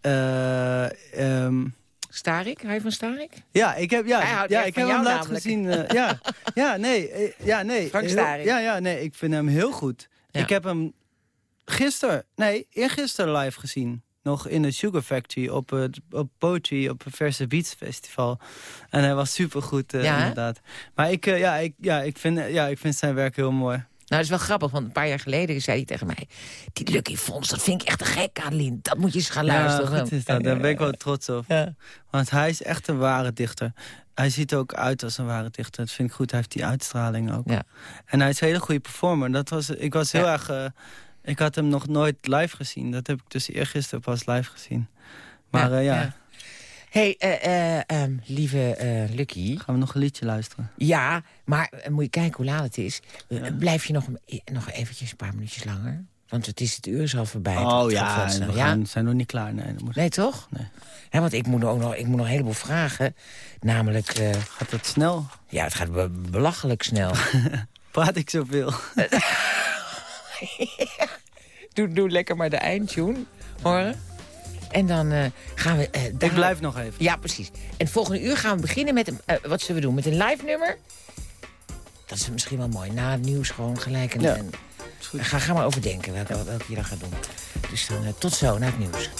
ehm, Starik, je van Starik? ja, ik heb, ja, Hij ja, ik heb hem laatst namelijk. gezien. ja, <laughs> ja, nee, ja, nee. Frank heel- Starik. Ja, ja, nee, ik vind hem heel goed. Ja. Ik heb hem gisteren, nee, eergisteren live gezien. Nog in de Sugar Factory op het op Poetry, op het Verse Beats Festival. En hij was supergoed, eh Ja, hè? inderdaad. Maar ik, eh, ja, ik, ja, ik, vind, ja, ik vind zijn werk heel mooi. Nou, dat is wel grappig, want een paar jaar geleden zei hij tegen mij... die Lucky Fons, dat vind ik echt te gek, Adeline. Dat moet je eens gaan luisteren. Ja, goed is dat. Daar ben ik wel trots op. Ja. Want hij is echt een ware dichter. Hij ziet er ook uit als een ware dichter. Dat vind ik goed. Hij heeft die uitstraling ook. Ja. En hij is een hele goede performer. Dat was, ik was heel erg... eh, ik had hem nog nooit live gezien. Dat heb ik dus eergisteren pas live gezien. Maar ja, ja. ja. hey, eh, eh, ehm, lieve eh, Lucky. gaan we nog een liedje luisteren. Ja, maar eh, moet je kijken hoe laat het is. Eh, Blijf je nog, nog eventjes een paar minuutjes langer? Want het is het uur is al voorbij. Het Oh ja, we gaan, zijn nog niet klaar. Nee, moet, Nee, toch? Nee. Ja, want ik moet, ook nog, ik moet nog een heleboel vragen. Namelijk, eh, Gaat dat snel? ja, het gaat be- belachelijk snel. <laughs> Praat ik zoveel? <laughs> <laughs> doe, doe lekker maar de eindtune, horen. En dan eh, gaan we... ik daar- blijf nog even. Ja, precies. En volgende uur gaan we beginnen met... Een, eh, wat zullen we doen? Met een live nummer? Dat is misschien wel mooi. Na het nieuws gewoon gelijk. Ja, is goed. ga, ga maar overdenken welke, welke je dan gaat doen. Dus dan tot zo, na het nieuws.